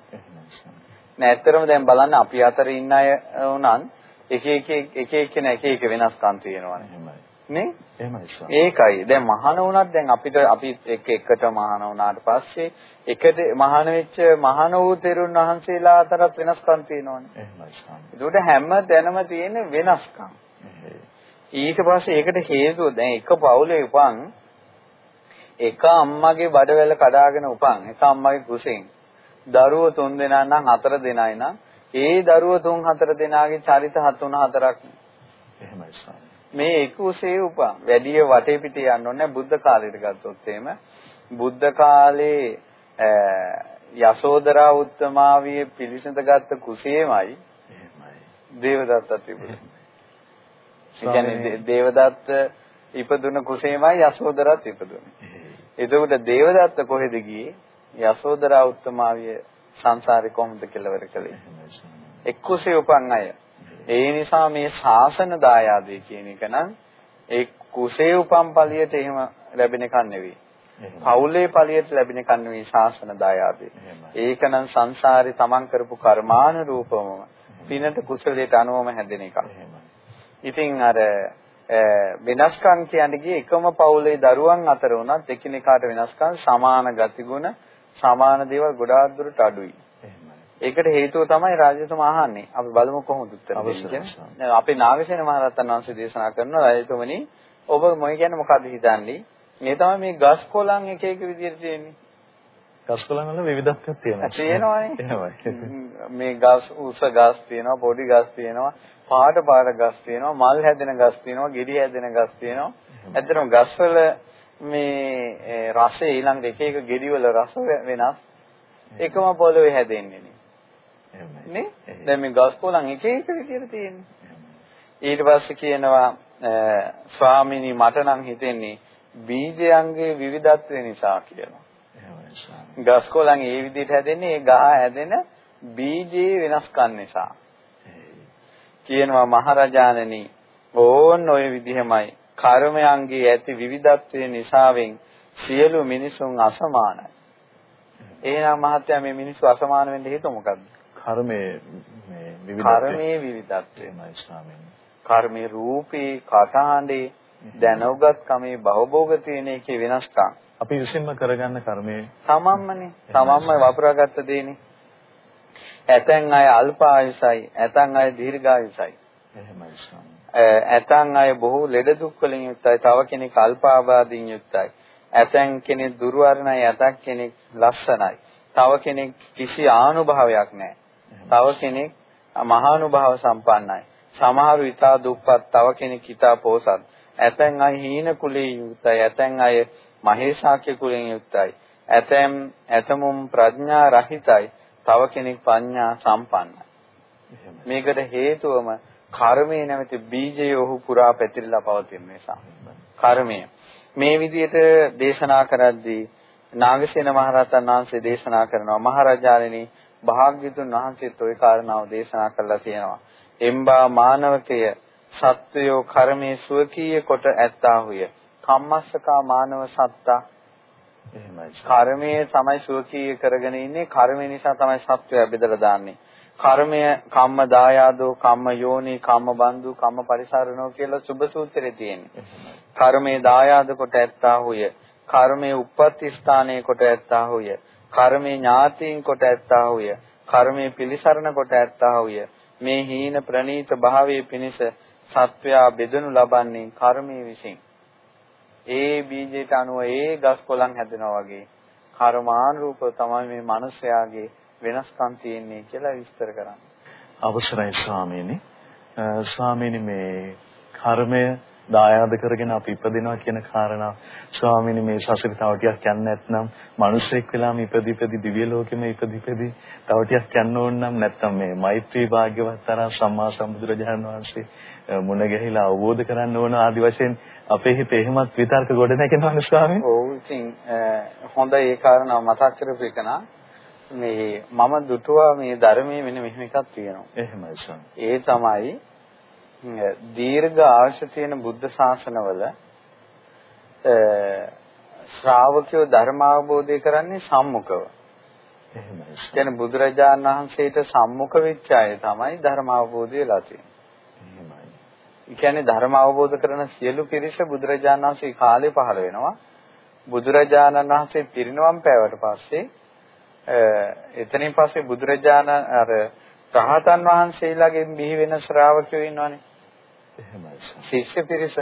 නැත්තරම දැන් බලන්න අපි අතර ඉන්න අය උනන් එක එක එක එක කෙනා එක එක වෙනස්කම් තියෙනවානේ. නේ? එහෙමයි ඒකයි. දැන් මහාන වුණත් දැන් අපිට අපි එක එකට මහාන වුණාට පස්සේ එකට මහාන වෙච්ච මහාන වූ තෙරුන් වහන්සේලා අතරත් වෙනස්කම් තියෙනවානේ. එහෙමයි. හැම තැනම තියෙන වෙනස්කම්. ඊට පස්සේ ඒකට හේතුව දැන් එක පවුලේ උපන් එක අම්මගේ බඩවැල කඩාගෙන උපන් එක අම්මගේ කුසෙන්. දරුවෝ තුන් දෙනා නම් හතර දෙනයි නම් ඒ දරුවෝ තුන් හතර දෙනාගේ චරිත හත් තුන හතරක්. එහෙමයි ස්වාමී. මේ එකුසේ උපන්. වැඩි වටේ පිටේ යන්න ඕනේ බුද්ධ කාලයට ගත්තොත් එහෙම. බුද්ධ කාලේ යසෝදරා උත්තමාවිය පිළිසඳගත් කුසේමයි දේවදත්ත තිබුණේ. ඒ කියන්නේ දේවදත්ත ඉපදුන කුසේමයි යසෝදරාත් ඉපදුනේ. එතකොට දේවදත්ත කොහෙද ගියේ? යසෝදරා උත්තමාවිය සංසාරේ කොහොමද කෙලවර කළේ? එක්කුසේ උපන් අය. ඒ නිසා මේ ශාසන දායාදේ කියන එක නම් ඒ කුසේ උපන් ඵලියට එහෙම ලැබෙන එකක් නෙවෙයි. පවුලේ ඵලියට ලැබෙන එකක් නෙවෙයි ශාසන දායාදේ. ඒකනම් සංසාරේ තමන් කරපු කර්මානුරූපවම පිනට කුසලයට අනුවම හැදෙන එකක්. ඉතින් අර වෙනස්කම් කියන්නේ එකම පවුලේ දරුවන් අතර වුණත් එකිනෙකාට වෙනස්කම් සමාන ගතිගුණ සමාන දේවල් ගොඩාක් දුරට අඩුයි. ඒකට හේතුව තමයි රාජතුමා අහන්නේ. අපි බලමු කොහොමද උත්තර දෙන්නේ. අපේ නාගසේන මහරහතන් වහන්සේ දේශනා කරනවා රාජතුමනි ඔබ මොයි කියන්නේ මොකද්ද හිතන්නේ? මේ තමයි මේ ගස් කොළන් එක එක විදිහට තියෙන්නේ. ගස් කොළන් වල විවිධත්වයක් තියෙනවා. තියෙනවානේ. මේ ගස් උස ගස් තියෙනවා, පොඩි ගස් තියෙනවා, පාට පාට ගස් තියෙනවා, මල් හැදෙන ගස් තියෙනවා, ගෙඩි හැදෙන ගස් තියෙනවා. ඇත්තටම ගස් වල මේ රසය ඊළඟට එක එක ගෙඩි වල රස වෙනස්. එකම පොළවේ හැදෙන්නේ නේ. නේ? දැන් මේ ගස් කොළන් එක එක විදිහට තියෙන්නේ. ඊට පස්සේ කියනවා ස්වාමිනී මට නම් හිතෙන්නේ බීජයන්ගේ විවිධත්වය නිසා කියලා. ගස් කොළන් ඒ විදිහට හැදෙන්නේ ඒ ගහ හැදෙන බීජයේ වෙනස්කම් නිසා. කියනවා මහරජාණනි ඕන් ඔය විදිහමයි. කර්මයන්ගේ ඇති විවිධත්වය නිසාවෙන් සියලු මිනිසුන් අසමානයි. එහෙනම් මහත්තයා මේ මිනිස්සු අසමාන වෙන්න හේතුව මොකද්ද? කර්මයේ මේ විවිධත්වය. කර්මයේ විවිධත්වයමයි ස්වාමීනි. කර්මයේ රූපේ, කතාහඬේ, දැනුගත්කමේ භවභෝග තියෙන එකේ වෙනස්කම්. අපි විසින්ම කරගන්න කර්මයේ තමන්මනේ. තමන්ම වපුරාගත්ත දේනේ. ඇතැන් අය අල්පායුසයි, ඇතැන් අය දීර්ඝායුසයි. එහෙමයි ස්වාමී. ඇතැන් අය බොහෝ ලෙඩ දුක් වලින් යුක්තයි, තව කෙනෙක් අල්පාබාධින් යුක්තයි. ඇතැන් කෙනෙක් දුර්වර්ණයි, ඇතක් කෙනෙක් ලස්සනයි. තව කෙනෙක් කිසි ආනුභාවයක් නැහැ. තව කෙනෙක් මහානුභාව සම්පන්නයි. සමහරු ඊතා දුප්පත්, තව කෙනෙක් ඊතා පෝසත්. ඇතැන් අය හීන කුලේ යුක්තයි, ඇතැන් අය මහේශාක්‍ය කුලෙන් යුක්තයි. ඇතැම් ඇතමුම් ප්‍රඥා රහිතයි. තව කෙනෙක් ප්‍රඥා සම්පන්නයි. මේකට හේතුවම කර්මයේ නැමැති බීජය ඔහු පුරා පැතිරලා පවතින නිසා. කර්මය. මේ විදිහට දේශනා කරද්දී නාගසේන මහරහතන් වහන්සේ දේශනා කරනවා මහරජාණෙනි භාග්‍යතුන් වහන්සේත් ওই කාරණාව දේශනා කළා තියෙනවා. එම්බා මානවකය සත්වයෝ කර්මයේ සුවකීය කොට ඇත්තාහුය. කම්මස්සකා මානව සත්තා එහෙමයි. කර්මයේ තමයි සුවකීය කරගෙන ඉන්නේ. කර්මය නිසා තමයි සත්වයා බෙදලා දාන්නේ. කර්මය කම්ම දායාදෝ කම්ම යෝනි කම්ම බන්දු කම්ම පරිසරණෝ කියලා සුබ සූත්‍රයේ තියෙන්නේ. කර්මයේ දායාද කොට ඇත්තාහුය. කර්මයේ උප්පත්ති ස්ථානයේ කොට ඇත්තාහුය. කර්මයේ ඥාතීන් කොට ඇත්තාහුය. කර්මයේ පිලිසරණ කොට ඇත්තාහුය. මේ හීන ප්‍රනීත භාවයේ පිණිස සත්වයා බෙදනු ලබන්නේ කර්මයේ විසින්. ඒ බීජයට අනුව ඒ ගස් කොළන් හැදෙනවා වගේ කර්මානුරූප තමයි මේ මිනිස්යාගේ වෙනස්කම් තියෙන්නේ කියලා විස්තර කරන්නේ. අවසරයි ස්වාමීනි. ස්වාමීනි මේ කර්මය දායාද කරගෙන අපි ඉපදිනවා කියන කාරණා ස්වාමීනි මේ සසරේ තව ටිකක් යන්න නැත්නම් මිනිස්සෙක් වෙලාම ඉපදිපදි දිව්‍ය ලෝකෙම ඉපදිපදි තව ටිකක් යන්න ඕන නම් නැත්නම් මේ මෛත්‍රී භාග්‍යවත් තරම් සම්මා සම්බුදුරජාණන් වහන්සේ මුණ ගැහිලා අවබෝධ කරන්න ඕන ආදි වශයෙන් අපේ හිතේ එහෙමත් විතර්ක ගොඩ නැගෙනවනේ ස්වාමීනි. ඔව් ඉතින් හොඳ ඒ කාරණාව මතක් කරපු එක මේ මම දුටුවා මේ ධර්මයේ මෙන්න මෙහෙම එකක් තියෙනවා. එහෙමයි ස්වාමී. ඒ තමයි දීර්ඝ ආශ තියෙන බුද්ධ ශාසනවල ශ්‍රාවකයෝ ධර්ම අවබෝධය කරන්නේ සම්මුඛව. එහෙමයි. කියන්නේ බුදුරජාණන් වහන්සේට සම්මුඛ වෙච්ච අය තමයි ධර්ම අවබෝධය ලැබෙන්නේ. එහෙමයි. ඒ කියන්නේ ධර්ම අවබෝධ කරන සියලු පිරිස බුදුරජාණන් වහන්සේ කාලේ පහළ වෙනවා. බුදුරජාණන් වහන්සේ පිරිනවම් පෑවට පස්සේ එතනින් පස්සේ බුදුරජාණන් අර රහතන් වහන්සේලාගෙන් බිහි වෙන ශ්‍රාවකයෝ ඉන්නවනේ. එහෙමයි. ශිෂ්‍ය පිරිස.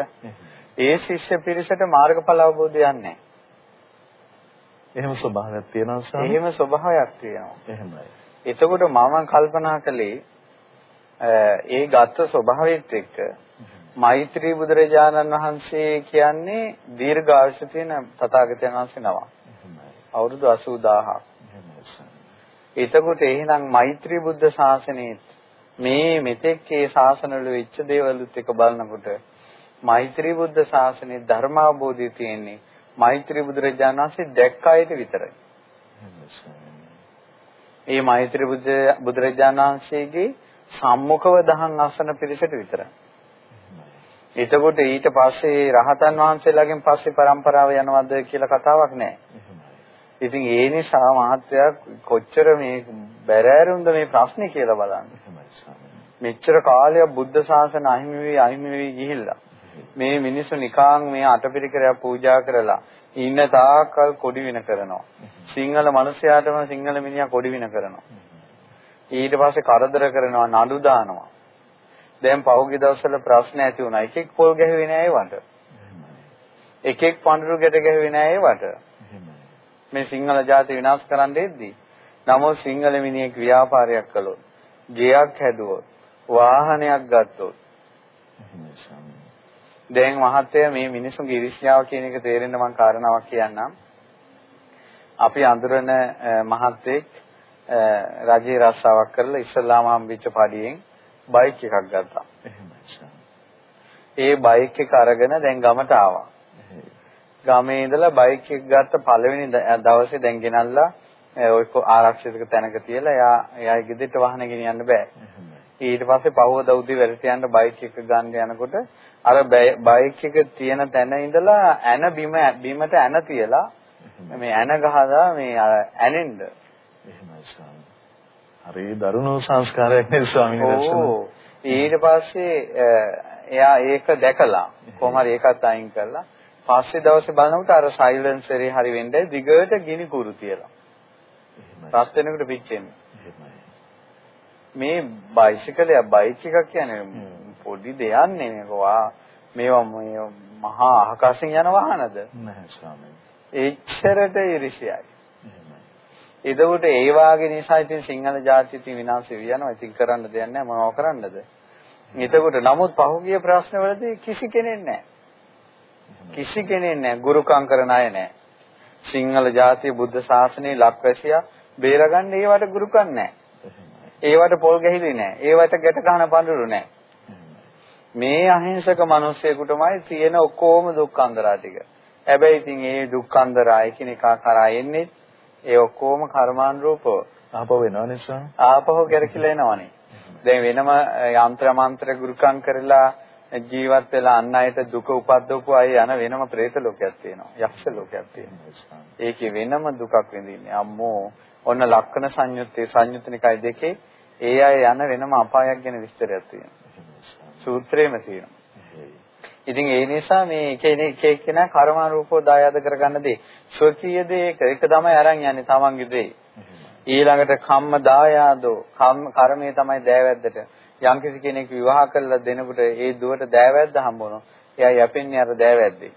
ඒ ශිෂ්‍ය පිරිසට මාර්ගඵල අවබෝධයක් නැහැ. එහෙම ස්වභාවයක් තියෙනවා සාම. එහෙම ස්වභාවයක් තියෙනවා. එහෙමයි. එතකොට මම කල්පනා කළේ ඒ ගත්ත ස්වභාවයත් එක්ක මෛත්‍රී බුදුරජාණන් වහන්සේ කියන්නේ දීර්ඝායුෂ තියෙන තථාගතයන් වහන්සේ නම. අවුරුදු 80000ක්. එතකොට එහෙනම් මෛත්‍රී බුද්ධ ශාසනයේ මේ මෙතෙක් ඒ ශාසනවල වෙච්ච දේවලුත් එක බලනකොට මෛත්‍රී බුද්ධ ශාසනයේ ධර්මාභෝධය තියෙන්නේ මෛත්‍රී බුදුරජාණන් වහන්සේ දැක්ක අයට විතරයි. ඒ මෛත්‍රී බුද්ධ බුදුරජාණන් වහන්සේගේ සම්මුඛව දහන් අසන පිරිසට විතරයි. එතකොට ඊට පස්සේ රහතන් වහන්සේලාගෙන් පස්සේ પરම්පරාව යනවද කියලා කතාවක් නැහැ. ඉතින් ඒ නිසා මහත්තයා කොච්චර මේ බැරෑරුම්ද මේ ප්‍රශ්නේ කියලා බලන්න. මෙච්චර කාලයක් බුද්ධ ශාසන අහිමි වෙයි අහිමි වෙයි ගිහිල්ලා මේ මිනිස්සු නිකාං මේ අටපිරිකරයක් පූජා කරලා ඉන්න තාක්කල් කොඩි වින කරනවා. සිංහල මිනිසයාටම සිංහල මිනිහා කොඩි වින කරනවා. ඊට පස්සේ කරදර කරනවා නඩු දානවා. දැන් පහුගිය දවස්වල ප්‍රශ්න ඇති වුණා. එකෙක් පොල් ගැහුවේ නෑ ඒවට. එකෙක් පඳුරු ගැට ගැහුවේ නෑ ඒවට. මේ සිංහල ජාතිය විනාශ කරන්න දෙද්දී. නමුත් සිංහල මිනිහෙක් ව්‍යාපාරයක් කළොත්, ගෙයක් හැදුවොත්, වාහනයක් ගත්තොත් දැන් මහත්තයා මේ මිනිසුන්ගේ ඉරිසියාව කියන එක තේරෙන්න මම කාරණාවක් කියන්නම්. අපි අඳුරන මහත්තයෙක් රජේ රස්සාවක් කරලා ඉස්ලාම හම්බෙච්ච පඩියෙන් බයික් එකක් ගත්තා. ඒ බයික් එක අරගෙන දැන් ගමට ආවා. ගමේ ඉඳලා බයික් එක ගත්ත පළවෙනි දවසේ දැන් ගෙනල්ලා ඔය ආරක්ෂිත තැනක තියලා එයා එයාගේ ගෙදරට වාහනේ ගෙනියන්න බෑ. ඊට පස්සේ පහවද උදේ වැඩට යන්න බයික් එක ගන්න යනකොට අර බයික් එක තියෙන තැන ඉඳලා ඇන බිම බිමට ඇන තියලා මේ ඇන ගහලා මේ ඇනෙන්න එහෙමයි ස්වාමී. හරි දරුණු සංස්කාරයක් නේ ස්වාමීන් වහන්සේ. ඊට පස්සේ එයා ඒක දැකලා කොහොම හරි ඒකත් අයින් කරලා පස්සේ දවසේ බලනකොට අර සයිලන්සරේ හරි වෙන්නේ දිගට ගිනි කුරු තියලා. රත් වෙනකොට පිච්චෙන්නේ. මේ බයිසිකලය බයික් එකක් කියන්නේ පොඩි දෙයක් නෙමෙයි. මේවා මේ මහා ආකාශයෙන් යන වාහනද? නැහැ ස්වාමීනි. එච්චරට ඉරිසියයි. එතකොට ඒ වාගේ නිසා ඉතින් සිංහල ජාතිය ඉතින් විනාශ වෙ යනවා. ඉතින් කරන්න දෙයක් නැහැ මොනව කරන්නද? එතකොට නමුත් පහුගිය ප්‍රශ්නවලදී කිසි කෙනෙක් නැහැ. කිසි කෙනෙක් නැහැ. ගුරුකම් කරන අය නැහැ. සිංහල ජාතිය බුද්ධ ශාසනයේ ලක්වැසියා බේරගන්න ඒවට ගුරුකම් නැහැ. ඒවට පොල් ගැහිලි නැහැ. ඒවට ගැට ගන්න පඳුරු නැහැ. මේ අහිංසක මිනිස්සෙකුටමයි තියෙන ඔක්කොම දුක් අන්දරා ටික. හැබැයි ඉතින් ඒ දුක් අන්දරා එකිනෙකා කරා එන්නේ ඒ ඔක්කොම කර්මානුරූපව ආපහු වෙනව නිසා ආපහු කරකිලා එනවනේ. දැන් වෙනම යంత్ర මන්ත්‍ර ගුරුකම් කරලා ජීවත් වෙලා අන් අයට දුක උපද්දවපු අය යන වෙනම പ്രേත ලෝකයක් තියෙනවා. යක්ෂ ලෝකයක් තියෙනවා. ඒකේ වෙනම දුකක් විඳින්නේ. අම්මෝ ඔන්න ලක්කන සංයුත්තේ සංයුත්නිකයි දෙකේ ඒ අය යන වෙනම අපායක් ගැන විස්තරයක් තියෙනවා. සූත්‍රයේම තියෙනවා. ඉතින් ඒ නිසා මේ එක එක එක්කෙනා කර්මානුරූපව දායාද කරගන්න දේ. ස්වකීය දේ එක එක තමයි අරන් යන්නේ තමන්ගේ දේ. ඊළඟට කම්ම දායාදෝ කර්මයේ තමයි දෑවැද්දට. යම්කිසි කෙනෙක් විවාහ කරලා දෙනකොට ඒ දුවට දෑවැද්ද හම්බ වුණා. එයා යැපෙන්නේ අර දෑවැද්දේ.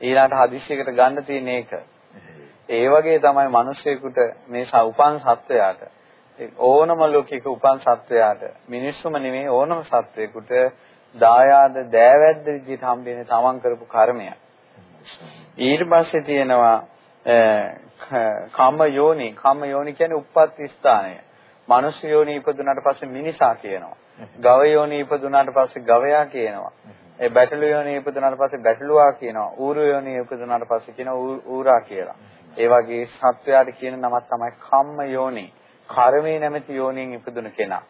ඊළඟට හදිස්සියකට ගන්න තියෙන එක. ඒ වගේ තමයි මිනිස්සෙකුට මේ උපන් සත්වයාට ඕනම ලෝකික උපන් සත්වයාට මිනිස්සුම නෙමෙයි ඕනම සත්වයකට දායාද දෑවැද්ද විදිහට හම්බෙන්නේ තමන් කරපු කර්මය. ඊට පස්සේ තියෙනවා කම්ම යෝනි. කම්ම යෝනි කියන්නේ උප්පත්ති ස්ථානය. මනුස්ස යෝනි ඉපදුනාට පස්සේ මිනිසා කියනවා. ගව යෝනි ඉපදුනාට පස්සේ ගවයා කියනවා. ඒ බැටළු යෝනි ඉපදුනාට පස්සේ බැටළුවා කියනවා. ඌරු යෝනි ඉපදුනාට පස්සේ කියනවා ඌරා කියලා. ඒ වගේ සත්වයාට කියන නමක් තමයි කම්ම යෝනි. කර්මයේ නැමැති යෝනියෙන් ඉපදුන කෙනා.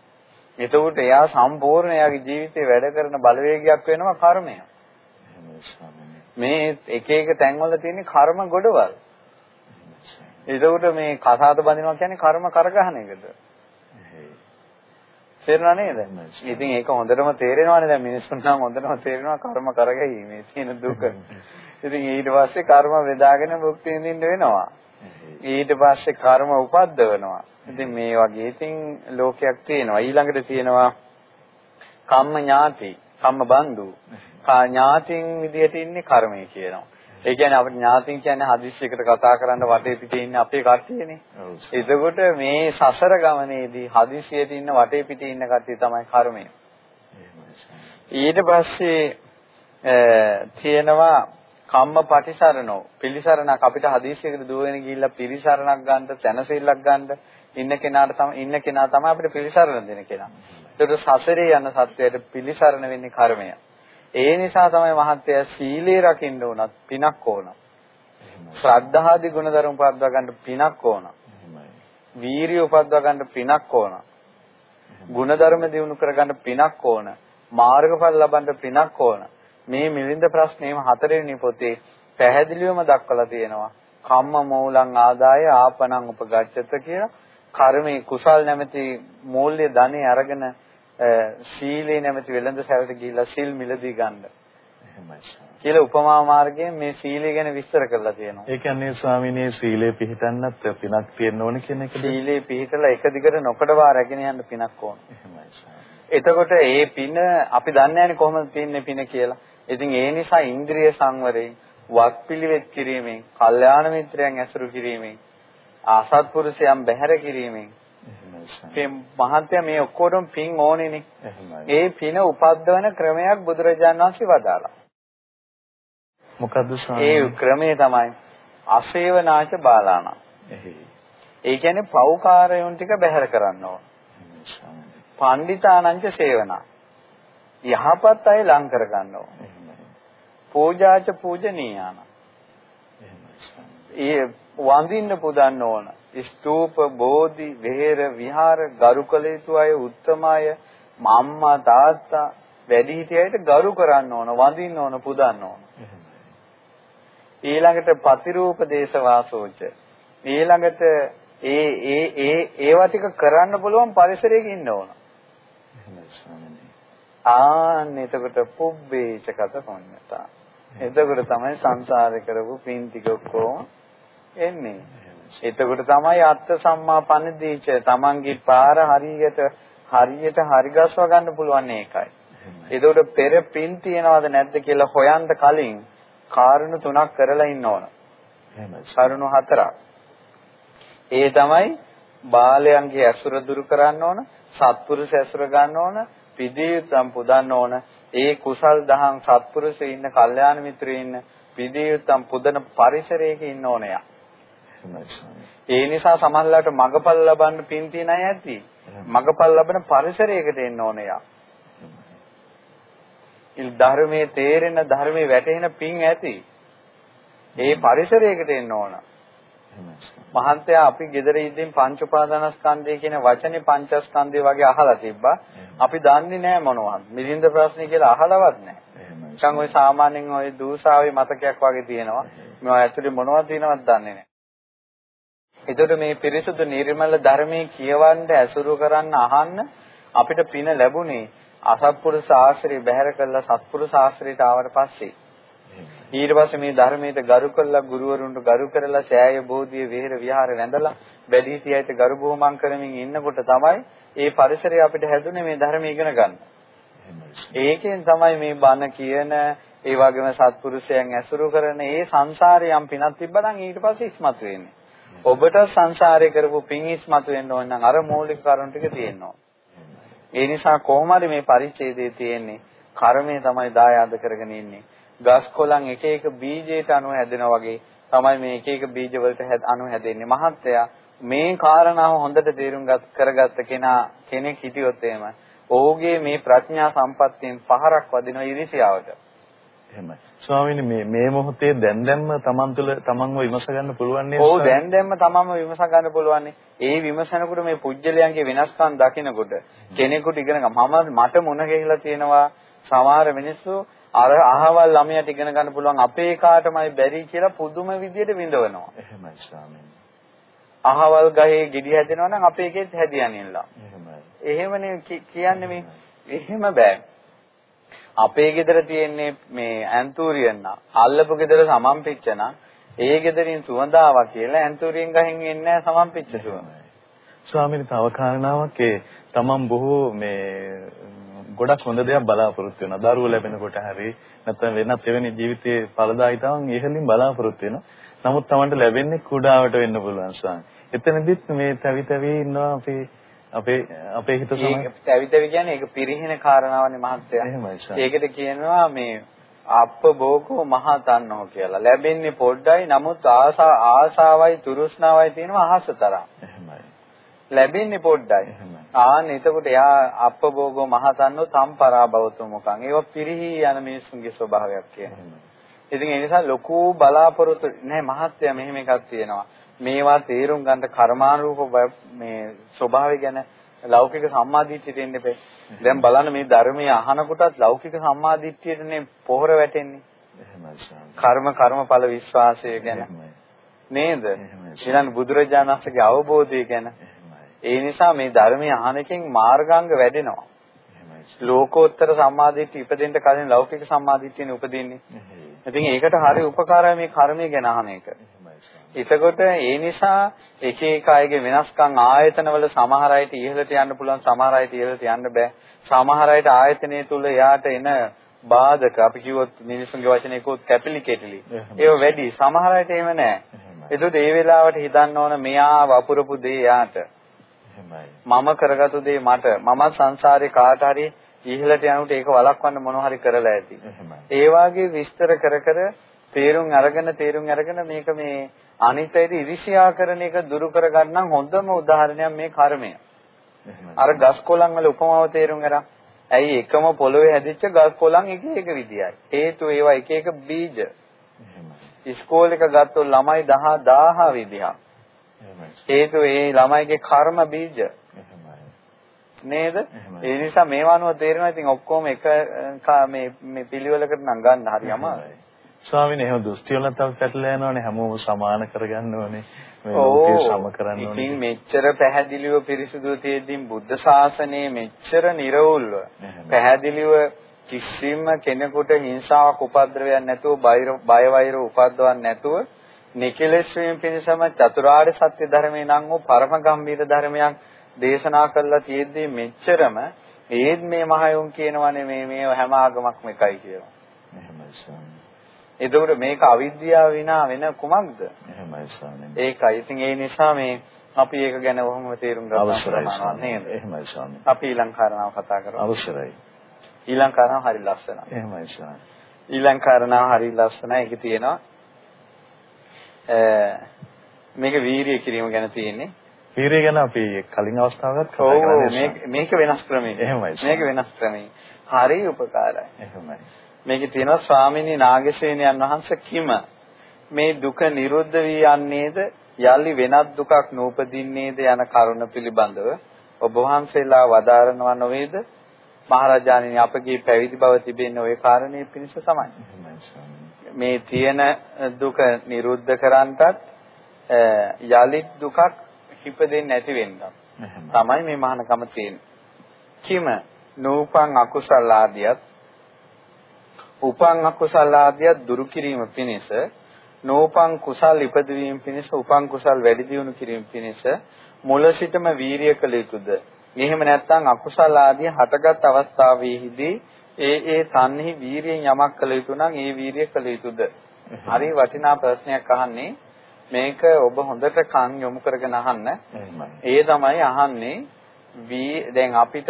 එතකොට එයා සම්පූර්ණ එයාගේ ජීවිතේ වැඩ කරන බලවේගයක් වෙනවා කර්මය. මේ එක එක තැන්වල තියෙන කර්ම ගොඩවල්. එතකොට මේ කසාද බඳිනවා කියන්නේ කර්ම කරගහන එකද? තේරුණා නේද? ඉතින් ඒක හොඳටම තේරෙනවානේ දැන් මිනිස්සුන් නම් හොඳටම තේරෙනවා කර්ම කරගැහීමේ තියෙන දුක. ඉතින් ඊට පස්සේ කර්ම වේදාගෙන භුක්ති විඳින්න වෙනවා. ඊට පස්සේ කර්ම උපද්දවනවා. ඉතින් මේ වගේ ඉතින් ලෝකයක් තියෙනවා. ඊළඟට තියෙනවා කම්ම ඥාති, කම්ම බන්දු. ඥාතින් විදියට ඉන්නේ කර්මය කියනවා. ඒ කියන්නේ අපිට ඥාතින් කියන්නේ හදිස්සියකට කතා කරන්න වටේ පිටේ ඉන්න අපේ කට්ටියනේ. එතකොට මේ සසර ගමනේදී හදිස්සියට ඉන්න වටේ පිටේ ඉන්න කට්ටිය තමයි කර්මය. ඊට පස්සේ තියෙනවා කම්ම පටිසරණෝ පිළිසරණක් අපිට හදිස්සියකට දුවගෙන ගිහිල්ලා පිළිසරණක් ගන්න, සැනසෙල්ලක් ගන්න ඉන්න කෙනාට තමයි ඉන්න කෙනා තමයි අපිට පිළිසරණ දෙන කෙනා. ඒකට සසරේ යන සත්‍යයට පිළිසරණ වෙන්නේ කර්මය. ඒ නිසා තමයි මහත්ය සීලේ රකින්න උනත් පිනක් ඕන. ශ්‍රද්ධාදී ගුණධර්ම උපදවා ගන්න පිනක් ඕන. වීරිය උපදවා ගන්න පිනක් ඕන. ගුණධර්ම දිනු කරගන්න පිනක් ඕන. මාර්ගඵල ලබන්න පිනක් ඕන. මේ මිලින්ද ප්‍රශ්නේම හතරවෙනි පොතේ පැහැදිලිවම දක්වලා තියෙනවා. කම්ම මූලං ආදාය ආපනං උපගච්ඡත කියලා කර්මයේ කුසල් නැමැති මූල්‍ය ධනෙ අරගෙන සීලේ නැමැති වෙළඳ සැලට ගිහිල්ලා සිල් මිලදී ගන්න. එහෙමයි. කියලා උපමා මාර්ගයෙන් මේ සීලය ගැන විස්තර කරලා තියෙනවා. ඒ කියන්නේ ස්වාමිනේ සීලේ පිළිපදන්නත් පිනක් තියෙන්න ඕන කියන එකද? සීලේ පිළිපදලා එක දිගට නොකඩවා රැගෙන යන්න පිනක් ඕන. එහෙමයි. එතකොට ඒ පින අපි දන්නේ නැහැ කොහොමද තියන්නේ පින කියලා. ඉතින් ඒ නිසා ඉන්ද්‍රිය සංවරයෙන්, වත්පිළිවෙත් කිරීමෙන්, කල්යාණ මිත්‍රයන් ඇසුරු කිරීමෙන්, අසත්පුරුෂයන් බැහැර කිරීමෙන් මේ මහත්ය මේ ඔක්කොටම පින් ඕනේනේ. ඒ පින උපද්දවන ක්‍රමයක් බුදුරජාණන් වහන්සේ වදාලා. මොකද්ද ඒ ක්‍රමය තමයි අසේවනාච බාලාණ. ඒ කියන්නේ පෞකාරයන් ටික බැහැර කරන්න ඕන. පණ්ඩිතානංච සේවනා. යහපත් අය ලං කර ගන්න ඕන. පූජාච පූජනීයාන. ඒ වඳින්න පුදන්න ඕන. ස්තූප, බෝධි, විහෙර, විහාර ගරු කළ යුතු අය, උත්තම අය, අම්මා, තාත්තා, වැඩිහිටියයිට ගරු කරන්න ඕන, වඳින්න ඕන, පුදන්න ඕන. ඊළඟට පතිරූප දේශවාසෝච. ඊළඟට ඒ ඒ ඒ ඒවා ටික කරන්න පුළුවන් පරිසරයක ඉන්න ඕන. ආන්න එතකොට පුබ්බේච කත පුඤ්ඤතා. එතකොට තමයි සංසාරේ කරපු පින් ටික ඔක්කොම එන්නේ. එතකොට තමයි අත්ත සම්මාපන්න දීච තමන්ගේ පාර හරියට හරියට හරි ගස්ව ගන්න පුළුවන් ඒකයි. එතකොට පෙර පින් තියනවද නැද්ද කියලා හොයන්න කලින් කාරණු තුනක් කරලා ඉන්න ඕන. කරුණු හතරක්. ඒ තමයි බාලයන්ගේ ඇසුර දුරු කරන්න ඕන, සත්පුරුෂ ඇසුර ගන්න ඕන, පිළියුතම් පුදන්න ඕන. ඒ කුසල් දහම් සත්පුරුෂ ඉන්න, කල්යාණ මිත්‍රයෝ ඉන්න, පිළියුතම් පුදන පරිසරයක ඉන්න ඕනයා. ඒ නිසා සමහරවිට මගපල් ලබන්න පින් තියන අය ඇති. මගපල් ලබන පරිසරයකට එන්න ඕනයා. ඉල් ධර්මයේ තේරෙන ධර්මයේ වැටෙන පින් ඇති. ඒ පරිසරයකට එන්න ඕන. මහන්තයා අපි gedara ඉදින් පංච උපාදානස්කන්ධය කියන වචනේ පංචස්කන්ධය වගේ අහලා තිබ්බා. අපි දන්නේ නැහැ මොනවද. මිලින්ද ප්‍රශ්නේ කියලා අහලවත් නැහැ. නිකන් ওই සාමාන්‍යයෙන් ওই දූසාවේ මතකයක් වගේ තියෙනවා. මේවා ඇතුලේ මොනවද තියෙනවද දන්නේ නැහැ. එතකොට මේ පිරිසුදු නිර්මල ධර්මයේ කියවන්න ඇසුරු කරන්න අහන්න අපිට පින ලැබුණේ අසත්පුරුෂ ආශ්‍රය බැහැර කළා සත්පුරුෂ ආශ්‍රයට ආවට පස්සේ ඊට පස්සේ මේ ධර්මයට ගරු කළා ගුරුවරුන්ට ගරු කරලා සෑය බෝධිය විහෙර විහාර වැඳලා බැදීතියට ගරු බුහුමන් කරමින් ඉන්නකොට තමයි ඒ පරිසරය අපිට හැදුනේ මේ ධර්මය ඉගෙන ගන්න. ඒකෙන් තමයි මේ බණ කියන ඒ වගේම සත්පුරුෂයන් ඇසුරු කරන ඒ සංසාරේ යම් පිනක් තිබ්බනම් ඊට පස්සේ ඉස්මතු වෙන්නේ. ඔබට සංසාරේ කරපු පින් ඉස්මතු වෙන්න ඕන නම් අර මූලික කරුණු ටික තියෙනවා. ඒ නිසා කොහොම හරි මේ පරිච්ඡේදයේ තියෙන්නේ කර්මය තමයි දායාද කරගෙන ඉන්නේ. ගස් කොළන් එක එක බීජයට අනුව හැදෙනා වගේ තමයි මේ එක එක බීජ වලට අනුව හැදෙන්නේ. මහත්තයා මේ කාරණාව හොඳට තේරුම් කරගත්ත කෙනා කෙනෙක් හිටියොත් එහෙම ඔහුගේ මේ ප්‍රඥා සම්පත්තියෙන් පහරක් වදිනවා ඉරිසියාවට. එහෙමයි. ස්වාමීනි මේ මේ මොහොතේ දැන් දැන්ම තමන් තුළ තමන්ව විමස ගන්න පුළුවන් නේද? ඔව් දැන් දැන්ම තමන්ව විමස ගන්න පුළුවන්. ඒ විමසනකොට මේ පුජ්‍යලයන්ගේ වෙනස්කම් දකිනකොට කෙනෙකුට ඉගෙන ගන්න මම මට මුණ ගැහිලා තියෙනවා සමහර මිනිස්සු අර අහවල් ළමයට ඉගෙන ගන්න පුළුවන් අපේ කාටමයි බැරි කියලා පුදුම විදියට විඳවනවා. එහෙමයි ස්වාමීනි. අහවල් ගහේ ගෙඩි හැදෙනවා නම් අපේ ගෙත් හැදියනින්ලා. එහෙමයි. එහෙමනේ කියන්නේ මේ එහෙම බෑ. අපේ ගෙදර තියෙන්නේ මේ ඇන්තූරියන් නා. අල්ලපු ගෙදර සමම්පිච්ච නා. ඒ ගෙදරින් සුවඳ ආවා කියලා ඇන්තූරියන් ගහෙන් එන්නේ සමම්පිච්ච සුවඳ. ස්වාමීනි තව කාරණාවක් ඒ තමන් බොහෝ මේ ගොඩක් හොඳ දෙයක් බලාපොරොත්තු වෙනවා. දරුවෝ ලැබෙනකොට හරි නැත්නම් වෙනත් එවැනි ජීවිතයේ ඵලදායිතාවන් ඉහළින් බලාපොරොත්තු වෙනවා. නමුත් තමන්ට ලැබෙන්නේ කුඩාවට වෙන්න පුළුවන් ස්වාමී. එතනදිත් මේ තවි තවි ඉන්නවා අපේ අපේ අපේ හිත සමග පැවිදි කියන්නේ ඒක පිරිහින කාරණාවනේ මහත්තයා. එහෙමයි. ඒකට කියනවා මේ අප්ප බෝකෝ මහා තන්නෝ කියලා. ලැබෙන්නේ පොඩ්ඩයි නමුත් ආසා ආසාවයි තුරුස්නාවයි තියෙනවා අහසතරම්. එහෙමයි. ලැබෙන්නේ පොඩ්ඩයි. ආන්න එතකොට එයා අප්ප බෝගෝ මහා තන්නෝ සම්පරා භවතු මොකං. ඒක පිරිහි යන මිනිස්සුන්ගේ ස්වභාවයක් කියනවා. ඉතින් ඒ නිසා ලොකු බලාපොරොත්තු නෑ මහත්ය මෙහෙම එකක් තියෙනවා. මේවා තේරුම් ගන්න කර්මානුරූප මේ ස්වභාවය ගැන ලෞකික සම්මාදිට්ඨියට එන්න එපේ. දැන් බලන්න මේ ධර්මයේ අහනකොටත් ලෞකික සම්මාදිට්ඨියටනේ පොහොර වැටෙන්නේ. කර්ම කර්මඵල විශ්වාසය ගැන. නේද? ඊළඟ බුදුරජාණන් වහන්සේගේ අවබෝධය ගැන. ඒ නිසා මේ ධර්මයේ අහන එකෙන් මාර්ගාංග වැඩෙනවා. ලෝකෝත්තර සම්මාදිට්ඨිය ඉපදෙන්න කලින් ලෞකික සම්මාදිට්ඨියනේ උපදින්නේ. ඉතින් ඒකට හරි උපකාරයි මේ කර්මය ගැන අහන එක. එතකොට ඒ නිසා එක එක අයගේ වෙනස්කම් ආයතනවල සමහර අයට ඉහළට යන්න පුළුවන් සමහර අයට ඉහළට යන්න බෑ. සමහර අයට ආයතනය තුල එයාට එන බාධක අපි කිව්වොත් මිනිස්සුන්ගේ වචනේ කිව්වොත් කැපිලිකේටලි. ඒව වැඩි. සමහර අයට එහෙම නෑ. එතකොට ඒ වෙලාවට හිතන්න ඕන මෙයා වපුරපු දේ යාට. මම කරගත්තු දේ මට මම සංසාරේ කාට හරි ඉහළට යනකොට ඒක වළක්වන්න මොන හරි කරලා ඇති. ඒ වාගේ විස්තර කර කර තේරුම් අරගෙන තේරුම් අරගෙන මේක මේ අනිත්‍යයට ඉරිසියා කරන එක දුරු කරගන්න හොඳම උදාහරණයක් මේ කර්මය. අර ගස් කොළන් වල උපමාව තේරුම් ගන්න. ඇයි එකම පොළොවේ හැදිච්ච ගස් කොළන් එක එක විදියයි. හේතු ඒවා එක එක බීජ. ඉස්කෝලේක ගත්තොත් ළමයි 10 1000 විදිහක්. හේතුව ඒ ළමයිගේ කර්ම බීජ. නේද? ඒ නිසා මේව අනුව තේරෙනවා ඉතින් ඔක්කොම එක මේ මේ පිළිවෙලකට නම් ගන්න හරි අමාරුයි. ස්වාමීන් එහෙම දෘෂ්ටි වල තමයි පැටලලා යනවනේ හැමෝම සමාන කරගන්න ඕනේ. මේ ලෝකේ සම කරන්න ඕනේ. ඉතින් මෙච්චර පැහැදිලිව පිරිසුදු තියෙද්දී බුද්ධ ශාසනයේ මෙච්චර නිර්වුල්ව පැහැදිලිව කිසිම කෙනෙකුට හිංසාවක් උපද්‍රවයක් නැතුව බය වෛර උපද්දවන්නේ නැතුව නිකලෙස් වීම පිණිසම චතුරාර්ය සත්‍ය ධර්මේ නම් වූ පරම ගම්භීර ධර්මයක් දේශනා කළා තියෙද්දී මෙච්චරම ඒත් මේ මහයුන් කියනවනේ මේ මේ හැම ආගමක්ම එකයි කියලා. එහෙමයි ස්වාමී. එතකොට මේක අවිද්‍යාව විනා වෙන කුමක්ද? එහෙමයි ස්වාමී. ඒකයි. ඉතින් ඒ නිසා මේ අපි ඒක ගැන කොහොම තේරුම් ගන්න අවශ්‍යයි නේද? එහෙමයි ස්වාමී. අපි ඊළඟ කාරණාව කතා කරමු. අවශ්‍යයි. ඊළඟ කාරණාව හරි ලස්සනයි. එහෙමයි ස්වාමී. ඊළඟ කාරණාව හරි ලස්සනයි. ඒකේ තියෙනවා මේක වීරිය කිරීම ගැන තියෙන්නේ. වීරිය ගැන අපි කලින් අවස්ථාවකත් කතා කරන්නේ. මේක මේක වෙනස් ක්‍රමයක. එහෙමයි. මේක වෙනස් ක්‍රමයක. හරි උපකාරයි. එහෙමයි. මේකේ තියෙනවා ස්වාමිනී නාගසේනයන් වහන්සේ කිම මේ දුක නිරුද්ධ වී යන්නේද යලි වෙනත් දුකක් නූපදින්නේද යන කරුණ පිළිබඳව ඔබ වහන්සේලා වදාරනවා නොවේද මහරජාණනි අපගේ පැවිදි බව තිබෙන්නේ ওই කාරණේ පිණිස තමයි. මේ තියෙන දුක නිරුද්ධ කරන්නටත් යලිත් දුකක් හිපෙන්නේ නැති වෙන්නත් තමයි මේ මහානකම තියෙන්නේ. කිම නූපං අකුසල ආදියත් උපං අකුසල ආදියත් දුරු කිරීම පිණිස නූපං කුසල් ඉපදවීම පිණිස උපං කුසල් වැඩි දියුණු කිරීම පිණිස මුල සිටම වීරිය කළ යුතුද? එහෙම නැත්නම් අකුසල ආදී හටගත් අවස්ථාවෙහිදී ඒ ඒ තන්හි වීරියෙන් යමක් කළ යුතු නම් ඒ වීරිය කළ යුතුද? හරි වටිනා ප්‍රශ්නයක් අහන්නේ. මේක ඔබ හොඳට කන් යොමු කරගෙන අහන්න. ඒ තමයි අහන්නේ වී දැන් අපිට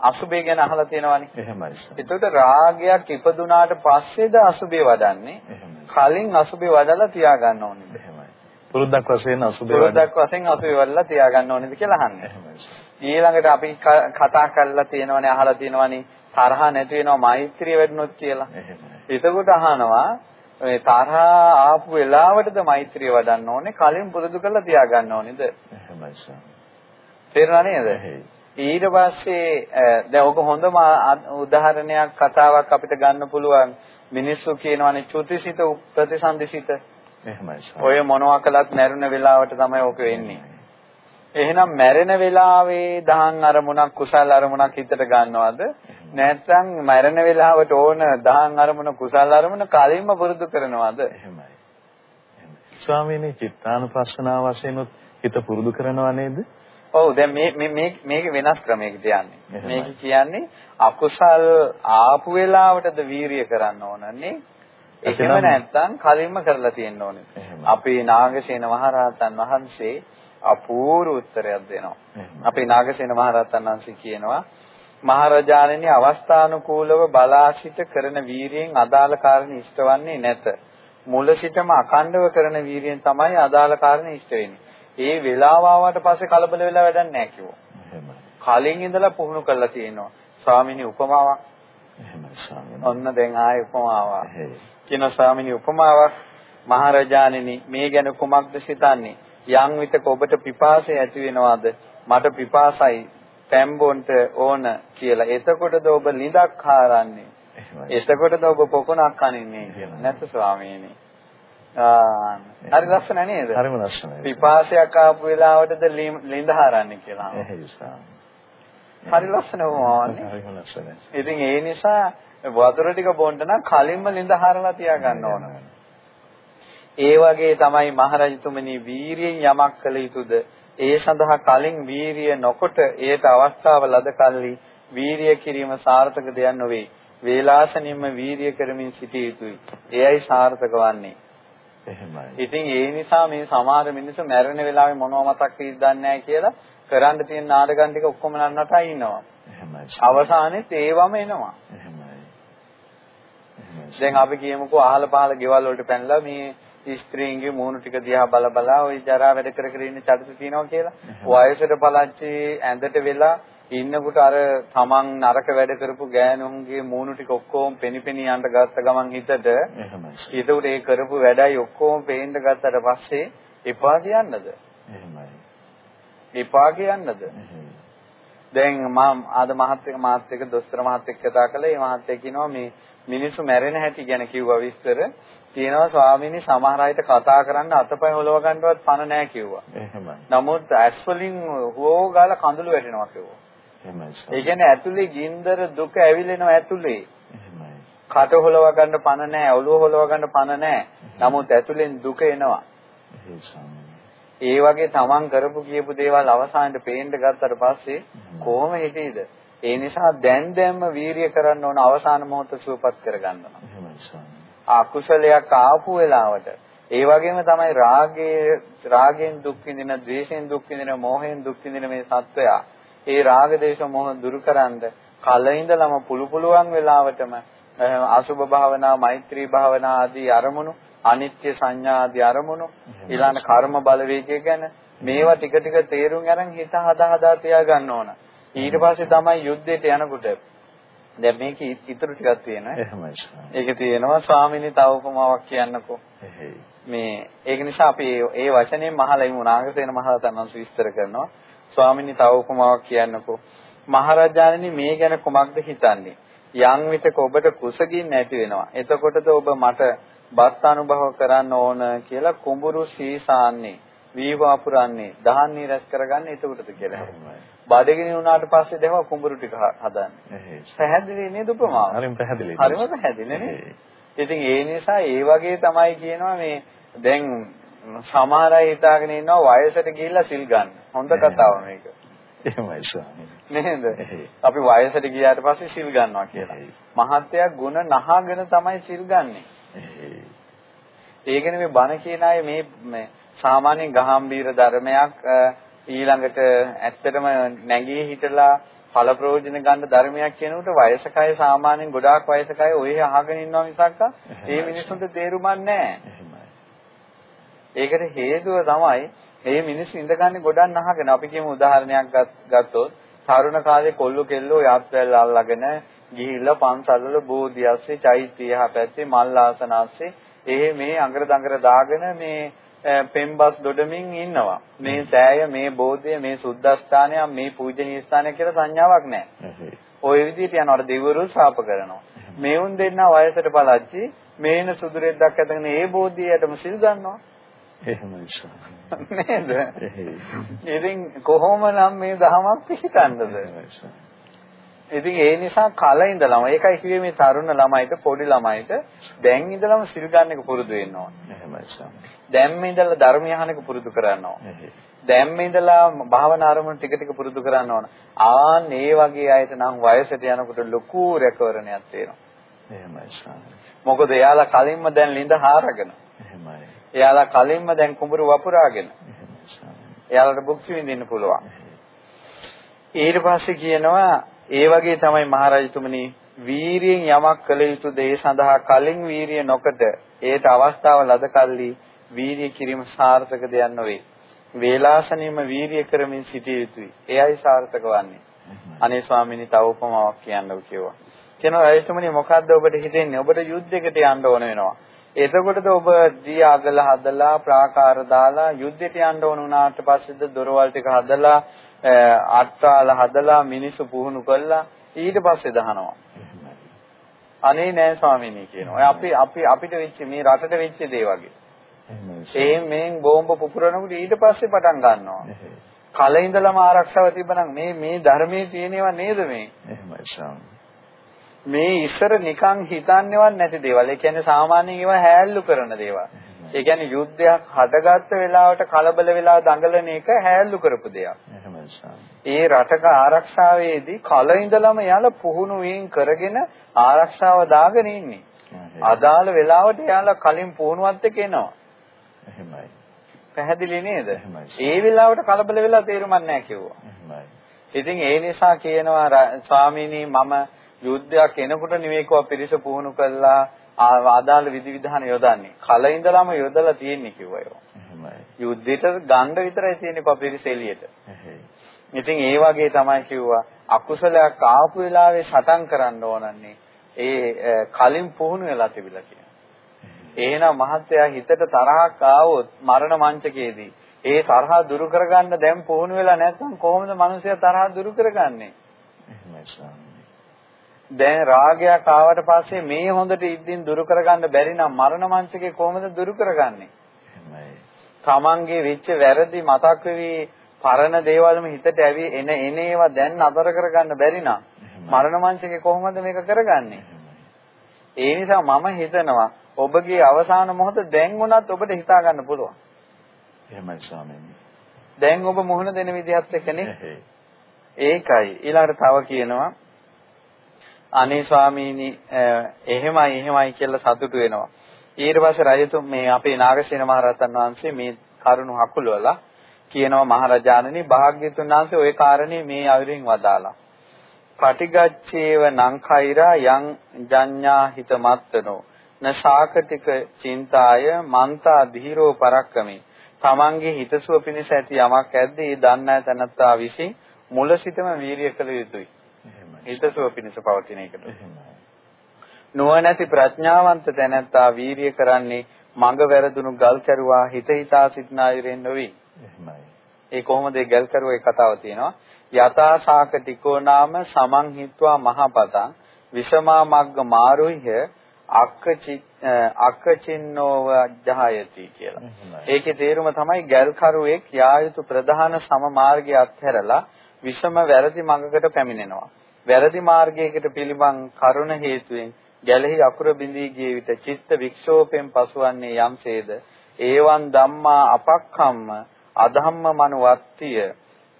අසුබේ ගැන අහලා තියෙනවානේ. එහෙමයි. ඒකට රාගයක් ඉපදුනාට පස්සේද අසුබේ වඩන්නේ. කලින් අසුබේ වඩලා තියාගන්න ඕනේද? එහෙමයි. පුරුද්දක් වශයෙන් අසුබේ පුරුද්දක් වශයෙන් අසුබේ වඩලා තියාගන්න ඕනේද කියලා අහන්නේ. ඊළඟට අපි කතා කරලා තියෙනවනේ අහලා තියෙනවනේ තරහ නැති වෙනවා මෛත්‍රිය වැඩනොත් කියලා. එතකොට අහනවා මේ තරහ ආපු වෙලාවටද මෛත්‍රිය වඩන්න ඕනේ කලින් පුරුදු කරලා තියාගන්න ඕනේද? එහෙමයි සර්. තේරුණා නේද? ඊට පස්සේ දැන් ඔක හොඳම උදාහරණයක් කතාවක් අපිට ගන්න පුළුවන් මිනිස්සු කියනවානේ චුතිසිත ප්‍රතිසන්දිසිත. එහෙමයි. ඔය මොනවා කළත් මැරුණ වෙලාවට තමයි ඔක වෙන්නේ. එහෙනම් මැරෙන වෙලාවේ දහන් අරමුණක් කුසල් අරමුණක් හිතට ගන්නවද? නැත්නම් මැරෙන වෙලාවට ඕන දහන් අරමුණ කුසල් අරමුණ කලින්ම පුරුදු කරනවද? එහෙමයි. ස්වාමීනි චිත්තානුපස්සනාව වශයෙන් හිත පුරුදු කරනවා නේද? ඔව් දැන් මේ මේ මේක වෙනස් ක්‍රමයකට යන්නේ. මේක කියන්නේ අකුසල් ආපු වෙලාවටද වීරිය කරන්න ඕනන්නේ. එහෙම නැත්නම් කලින්ම කරලා තියෙන්න ඕනේ. අපේ නාගසේන මහරහතන් වහන්සේ අපූර්ව උත්තරයක් දෙනවා. අපේ නාගසේන මහරහතන් වහන්සේ කියනවා මහරජාණෙනි අවස්ථානුකූලව බලා සිට කරන වීරියෙන් අදාළ කාරණේ ඉෂ්ටවන්නේ නැත. මුල සිටම අකණ්ඩව කරන වීරියෙන් තමයි අදාළ කාරණේ ඉෂ්ට වෙන්නේ. ඒ වෙලාව ආවට පස්සේ කලබල වෙලා වැඩක් නැහැ කිව්වා. කලින් ඉඳලා පුහුණු කරලා තියෙනවා. ස්වාමිනී උපමාවක්. ඔන්න දැන් ආයේ උපමාවක්. කියන ස්වාමිනී උපමාවක් මහරජාණෙනි මේ ගැන කුමක්ද සිතන්නේ? යම් විටක ඔබට පිපාසය ඇති වෙනවද? මට පිපාසයි පැම්බොන්ට ඕන කියලා. එතකොටද ඔබ ලිඳක් හාරන්නේ. එතකොටද ඔබ පොකුණක් අනින්නේ කියලා. නැත් ස්වාමීනි. හරි ලස්සන නේද? හරිම ලස්සනයි. පිපාසයක් ආපු වෙලාවටද ලිඳ හාරන්නේ කියලා. හරි ලස්සන වුණානේ. හරිම ලස්සනයි. ඉතින් ඒ නිසා වතුර ටික බොන්න නම් කලින්ම ලිඳ හාරලා තියාගන්න ඕන. ඒ වගේ තමයි මහරජතුමනි වීරියෙන් යමක් කළ යුතුද ඒ සඳහා කලින් වීරිය නොකොට ඒට අවස්ථාව ලද කල්ලි වීරිය කිරීම සාර්ථක දෙයක් නොවේ වේලාසනින්ම වීරිය කරමින් සිටිය යුතුයි එයයි සාර්ථක වන්නේ එහෙමයි. ඉතින් ඒ නිසා මේ සමහර මිනිස්සු මැරෙන වෙලාවේ මොනව මතක් වෙයිද දන්නේ නැහැ කියලා කරන්න තියෙන නාටකම් ටික ඔක්කොම නන්නටයි ඉන්නවා. එහෙමයි. අවසානයේත් ඒවම එනවා. එහෙමයි. දැන් අපි කියමුකෝ අහල පහල ගෙවල් වලට පැනලා මේ ස්ත්‍රීන්ගේ මූණු ටික දිහා බල බලා ওই ජරා වැඩ කර කර ඉන්න චරිත තියෙනවා කියලා. වයසට පලච්චි ඇඳට වෙලා ඉන්නකොට අර තමන් නරක වැඩ කරපු ගෑනුන්ගේ මූණු ටික ඔක්කොම පෙනිපෙනී යන්න ගත්ත ගමන් හිතට ඒකට ඒ කරපු වැඩයි ඔක්කොම පේන්න ගත්තට පස්සේ එපා කියන්නද? එහෙමයි. එපා කියන්නද? දැන් මම ආද මහත් එක්ක මාත් එක්ක දොස්තර මහත් එක්ක කතා කළා. ඒ මහත් එක්ක කියනවා මේ මිනිස්සු මැරෙන හැටි ගැන කිව්වා විස්තර. කියනවා ස්වාමීනි සමහර අයට කතා කරන්න අතපය හොලව ගන්නවත් පණ නැහැ කිව්වා. එහෙමයි. නමුත් ඇස් වලින් හුවෝ ගාලා කඳුළු වැටෙනවා කිව්වා. එහෙමයි. ඒ කියන්නේ ඇතුලේ ගින්දර දුක ඇවිලෙනවා ඇතුලේ. එහෙමයි. කට හොලව ගන්න පණ නැහැ, ඔළුව හොලව ගන්න පණ නැහැ. නමුත් ඇතුලෙන් දුක එනවා. ඒ වගේ තමන් කරපු කියපු දේවල් අවසානයේ පේන්න ගත්තට පස්සේ කොහොම හිතේද? ඒ නිසා දැන් දැන්ම වීරිය කරන්න ඕන අවසාන මොහොත සුවපත් කරගන්න ඕන. අකුසලයක් ආපු වෙලාවට ඒ වගේම තමයි රාගයේ රාගයෙන් දුක් විඳින, ද්වේෂයෙන් දුක් විඳින, මෝහයෙන් දුක් විඳින මේ සත්වයා ඒ රාග දේශ මොහ දුරුකරනද කල ඉඳලම පුළු පුළුවන් වෙලාවටම අසුභ භාවනා, මෛත්‍රී භාවනා ආදී අරමුණු අනිත්‍ය සංඥා ආදී අරමුණු ඊළඟ කර්ම බලවේගය ගැන මේවා ටික ටික තේරුම් අරන් හිත හදා හදා තියා ගන්න ඕන. ඊට පස්සේ තමයි යුද්ධයට යනකොට දැන් මේක ඉතුරු ටිකක් තියෙනවා. එහෙමයි. ඒක තියෙනවා ස්වාමීනි තව උපමාවක් කියන්නකෝ. මේ ඒක නිසා අපි ඒ වචනේ මහලා ඉමු නාගසේන මහරහතන් වහන්සේ විස්තර කරනවා. ස්වාමීනි තව උපමාවක් කියන්නකෝ. මහරජාණනි මේ ගැන කොමක්ද හිතන්නේ? යම් විටක ඔබට කුසගින් නැති වෙනවා. එතකොටද ඔබ මට බත් අනුභව කරන්න ඕන කියලා කුඹුරු සීසාන්නේ වීවා පුරන්නේ දහන්නේ රැස් කරගන්න එතකොටද කියලා. බඩගිනි වුණාට පස්සේ දැව කුඹුරු ටික හදන්නේ. පැහැදිලි නේද උපමාව? හරිම පැහැදිලි. හරිම පැහැදිලි නේ. ඉතින් ඒ නිසා ඒ වගේ තමයි කියනවා මේ දැන් සමහර අය හිතාගෙන ඉන්නවා වයසට ගිහිල්ලා සිල් ගන්න. හොඳ කතාව මේක. එහෙමයි ස්වාමීනි. නේද? අපි වයසට ගියාට පස්සේ සිල් ගන්නවා කියලා. මහත්ය ගුණ නහගෙන තමයි සිල් ගන්නේ. ඒකනේ මේ බණ කියන අය මේ මේ සාමාන්‍ය ගහම්බීර ධර්මයක් ඊළඟට ඇත්තටම නැගී හිටලා ඵල ප්‍රයෝජන ගන්න ධර්මයක් කියනකොට වයසකය සාමාන්‍යයෙන් ගොඩාක් වයසකය ඔය අහගෙන ඉන්නවා මිසක් ඒ මිනිස්සුන්ට තේරුමක් නැහැ. ඒකට හේතුව තමයි මේ මිනිස්සු ඉඳගන්නේ ගොඩක් අහගෙන අපි කියමු උදාහරණයක් ගත්තොත් තරුණ කාලේ කොල්ලෝ කෙල්ලෝ යාත්‍රාවල් අල්ලගෙන ගිහිල්ලා පන්සල්වල බෝධියස්සේ චෛත්‍යය පැත්තේ මල් ආසනස්සේ ඒ මේ අඟර දඟර දාගෙන මේ පෙම්බස් දොඩමින් ඉන්නවා. මේ සෑය, මේ බෝධිය, මේ සුද්ධස්ථානය, මේ පූජනීය ස්ථානය කියලා සංඥාවක් නැහැ. ওই විදිහට යනකොට දෙවිවරු ශාප කරනවා. මේවුන් දෙන්න වයසට පළච්චි මේන සුදුරෙද්දක් ඇතගෙන ඒ බෝධියටම සිල් ගන්නවා. එහෙමයි නේද? ඉතින් කොහොමනම් මේ දහමක් පිළිතන්නද? ඉතින් ඒ නිසා කල ඉඳලම ඒකයි කිව්වේ මේ තරුණ ළමයිට පොඩි ළමයිට දැන් ඉඳලම සිල් ගන්න එක පුරුදු වෙන්න ඕන. එහෙමයි සම්. දැන්ම ඉඳලා ධර්මය අහන එක පුරුදු කරන්න ඕන. දැන්ම ඉඳලා භාවනා අරමුණු ටික ටික පුරුදු කරන්න ඕන. ආන් ඒ වගේ අයට නම් වයසට යනකොට ලොකු රැකවරණයක් තියෙනවා. එහෙමයි සම්. මොකද එයාලා කලින්ම දැන් ලිඳ හාරගෙන. එහෙමයි. එයාලා කලින්ම දැන් කුඹුරු වපුරාගෙන. එයාලට භුක්ති විඳින්න පුළුවන්. ඊට පස්සේ කියනවා ඒ වගේ තමයි මහරජතුමනි වීරියෙන් යමක් කළ යුතුද ඒ සඳහා කලින් වීරිය නොකද ඒට අවස්ථාව ලද කල්ලි වීරිය කිරීම සාර්ථක දෙයක් නොවේ. වේලාසනීයම වීරිය කරමින් සිටිය යුතුයි. එයයි සාර්ථක වන්නේ. අනේ ස්වාමීනි තව උපමාවක් කියන්නකෝ කිව්වා. කියනවා රජතුමනි මොකද්ද ඔබට හිතෙන්නේ? ඔබට යුද්ධයකට යන්න ඕන වෙනවා. එතකොටද ඔබ දී අගල හදලා ප්‍රාකාර දාලා යුද්ධයට යන්න ඕන වුණාට පස්සේද දොරවල් ටික හදලා අට්ටාල හදලා මිනිස්සු පුහුණු කළා ඊට පස්සේ දහනවා. අනේ නෑ ස්වාමීනි කියනවා. අපි අපි අපිට වෙච්ච මේ රටට වෙච්ච දේ වගේ. ඒ මේන් බෝම්බ පුපුරනකොට ඊට පස්සේ පටන් ගන්නවා. කල ඉඳලම ආරක්ෂාව තිබ්බනම් මේ මේ ධර්මයේ තියෙනව නේද මේ? එහෙමයි ස්වාමී. මේ ඉස්සර නිකන් හිතන්නේවත් නැති දේවල්. ඒ කියන්නේ සාමාන්‍යයෙන් ඒවා හැල්ලු කරන දේවල්. ඒ කියන්නේ යුද්ධයක් හටගත්ත වෙලාවට කලබල වෙලා දඟලන එක හැල්ලු කරපු දෙයක්. ඒ රටක ආරක්ෂාවේදී කල ඉඳලම යාලා පුහුණු වීම කරගෙන ආරක්ෂාව දාගෙන ඉන්නේ. අදාළ වෙලාවට යාලා කලින් පුහුණුවත් එක්ක එනවා. එහෙමයි. පැහැදිලි නේද? ඒ වෙලාවට කලබල වෙලා තේරුමක් නැහැ කිව්වා. ඉතින් ඒ නිසා කියනවා ස්වාමීනි මම යුද්ධයක් එනකොට නෙවෙයිකෝ පිරිස පුහුණු කළා අදාළ විධිවිධාන යොදන්නේ. කල ඉඳලම යොදලා තියෙන්නේ කිව්වා ඒවා. එහෙමයි. යුද්ධෙට ගන්න විතරයි තියෙන්නේ පිරිස එළියට. ඉතින් ඒ වගේ තමයි කිව්වා අකුසලයක් ආපු වෙලාවේ සටන් කරන්න ඕනන්නේ. ඒ කලින් පුහුණු වෙලා තිබිලා කියනවා. එහෙනම් මහත්තයා හිතට තරහක් ආවොත් මරණ මංචකයේදී ඒ තරහ දුරු කරගන්න දැන් පුහුණු වෙලා නැත්නම් කොහොමද මිනිස්සයා තරහ දුරු කරගන්නේ? එහෙමයි ස්වාමීනි. දැන් රාගයක් ආවට පස්සේ මේ හොඳට ඉද්දින් දුරු කරගන්න බැරි නම් මරණ මංචකේ කොහොමද දුරු කරගන්නේ? තමන්ගේ වෙච්ච වැරදි මතක් වෙවි පරණ දේවල්ම හිතට ඇවි එන එන ඒවා දැන් නතර කරගන්න බැරි නම් මරණ මංචකේ කොහොමද මේක කරගන්නේ? ඒ නිසා මම හිතනවා ඔබගේ අවසාන මොහොත දැන් වුණත් ඔබට හිතා ගන්න පුළුවන්. එහෙමයි ස්වාමීනි. දැන් ඔබ මුහුණ දෙන විදිහත් එක්කනේ. ඒකයි. ඊළඟට තව කියනවා අනේ ස්වාමීනි එහෙමයි එහෙමයි කියලා සතුටු වෙනවා. ඊට පස්සේ රජතුම මේ අපේ නාගසේන මහරහතන් වහන්සේ මේ කරුණු හකුලවලා කියනවා මහරජාණනි භාග්‍යතුන් වහන්සේ ওই කාරණේ මේ අයුරින් වදාලා. පටිගච්ඡේව නංඛෛරා යං ජඤ්ඤා හිතමත්තනෝ නසාකටික චින්තාය මන්තා ධීරෝ පරක්කමේ තමන්ගේ හිතසුව පිණිස ඇති යමක් ඇද්ද ඒ දන්නා තැනත්තා විසින් මුල සිටම වීරිය කළ යුතුයි. හිතසුව පිණිස පවතින එකට. නුවණැති ප්‍රඥාවන්ත තැනැත්තා වීරිය කරන්නේ මඟ වැරදුණු ගල් කරුවා හිත හිතා සිටින අයුරෙන් නොවේ. එහෙමයි. ඒ කොහොමද ඒ ගල් කරුවා කතාව තියෙනවා. යතා සාකටිකෝ නාම සමන් හිත්වා මහපතං විසමා මග්ග මාරුහ්‍ය අක්කචින්නෝව ජහයති කියලා. ඒකේ තේරුම තමයි ගල් කරුවෙක් යා යුතු ප්‍රධාන සම මාර්ගය අත්හැරලා විෂම වැරදි මඟකට පැමිණෙනවා. වැරදි මාර්ගයකට පිළිබං කරුණ හේතුවෙන් ගැලෙහි අකුර බිඳී ගිය විට චිත්ත වික්ෂෝපයෙන් පසුවන්නේ යම්සේද ඒවන් ධම්මා අපක්ඛම්ම අධම්ම මනුවත්තිය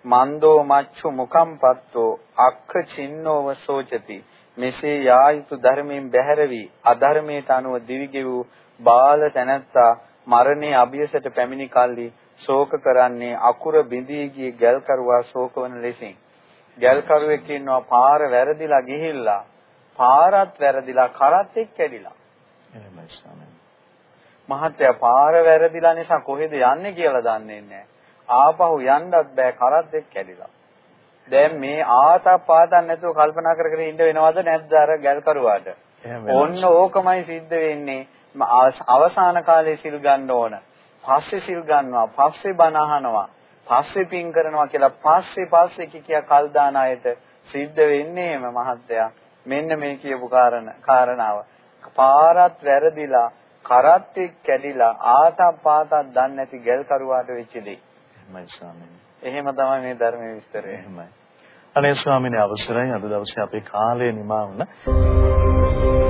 මන්දෝ මච්චු මුකම් පත්තෝ අක්ඛ චින්නෝව සෝචති. මෙසේ යා යුතු ධර්මයෙන් බැහැර වී අධර්මයට අනුව දිවිගෙවූ බාල තැනැත්තා මරණයේ අභියසට පැමිණි කල්ලි ශෝක කරන්නේ අකුර බිඳී ගිය ගල් කරුවා ශෝකවන ලෙසින්. ගල් කරුවෙක් ඉන්නවා පාර වැරදිලා ගිහිල්ලා පාරත් වැරදිලා කරත් එක් කැඩිලා එහෙමයි ස්වාමීනි මහත්තයා පාර වැරදිලා නිසා කොහෙද යන්නේ කියලා දන්නේ නැහැ ආපහු යන්නත් බෑ කරත් එක් කැඩිලා දැන් මේ ආතක් පාතක් නැතුව කල්පනා කර කර ඉන්න වෙනවද නැද්ද අර ගල් කරුවාට? ඔන්න ඕකමයි සිද්ධ වෙන්නේ. අවසාන කාලේ සිල් ගන්න ඕන. පස්සේ සිල් ගන්නවා, පස්සේ බණ අහනවා, පස්සේ පින් කරනවා කියලා පස්සේ පස්සේ කිය කල් දාන අයට සිද්ධ වෙන්නේම මහත්තයා. මෙන්න මේ කියපු කාරණාව. පාරත් වැරදිලා, කරත් කැඩිලා, ආතක් පාතක් දන්නේ නැති ගල් කරුවාට වෙච්ච දෙයි. එහෙමයි ස්වාමීනි. එහෙම තමයි මේ ධර්මයේ විස්තරය. එහෙමයි. අනේ ස්වාමීනි අවසරයි අද දවසේ අපේ කාලය නිමා වුණා.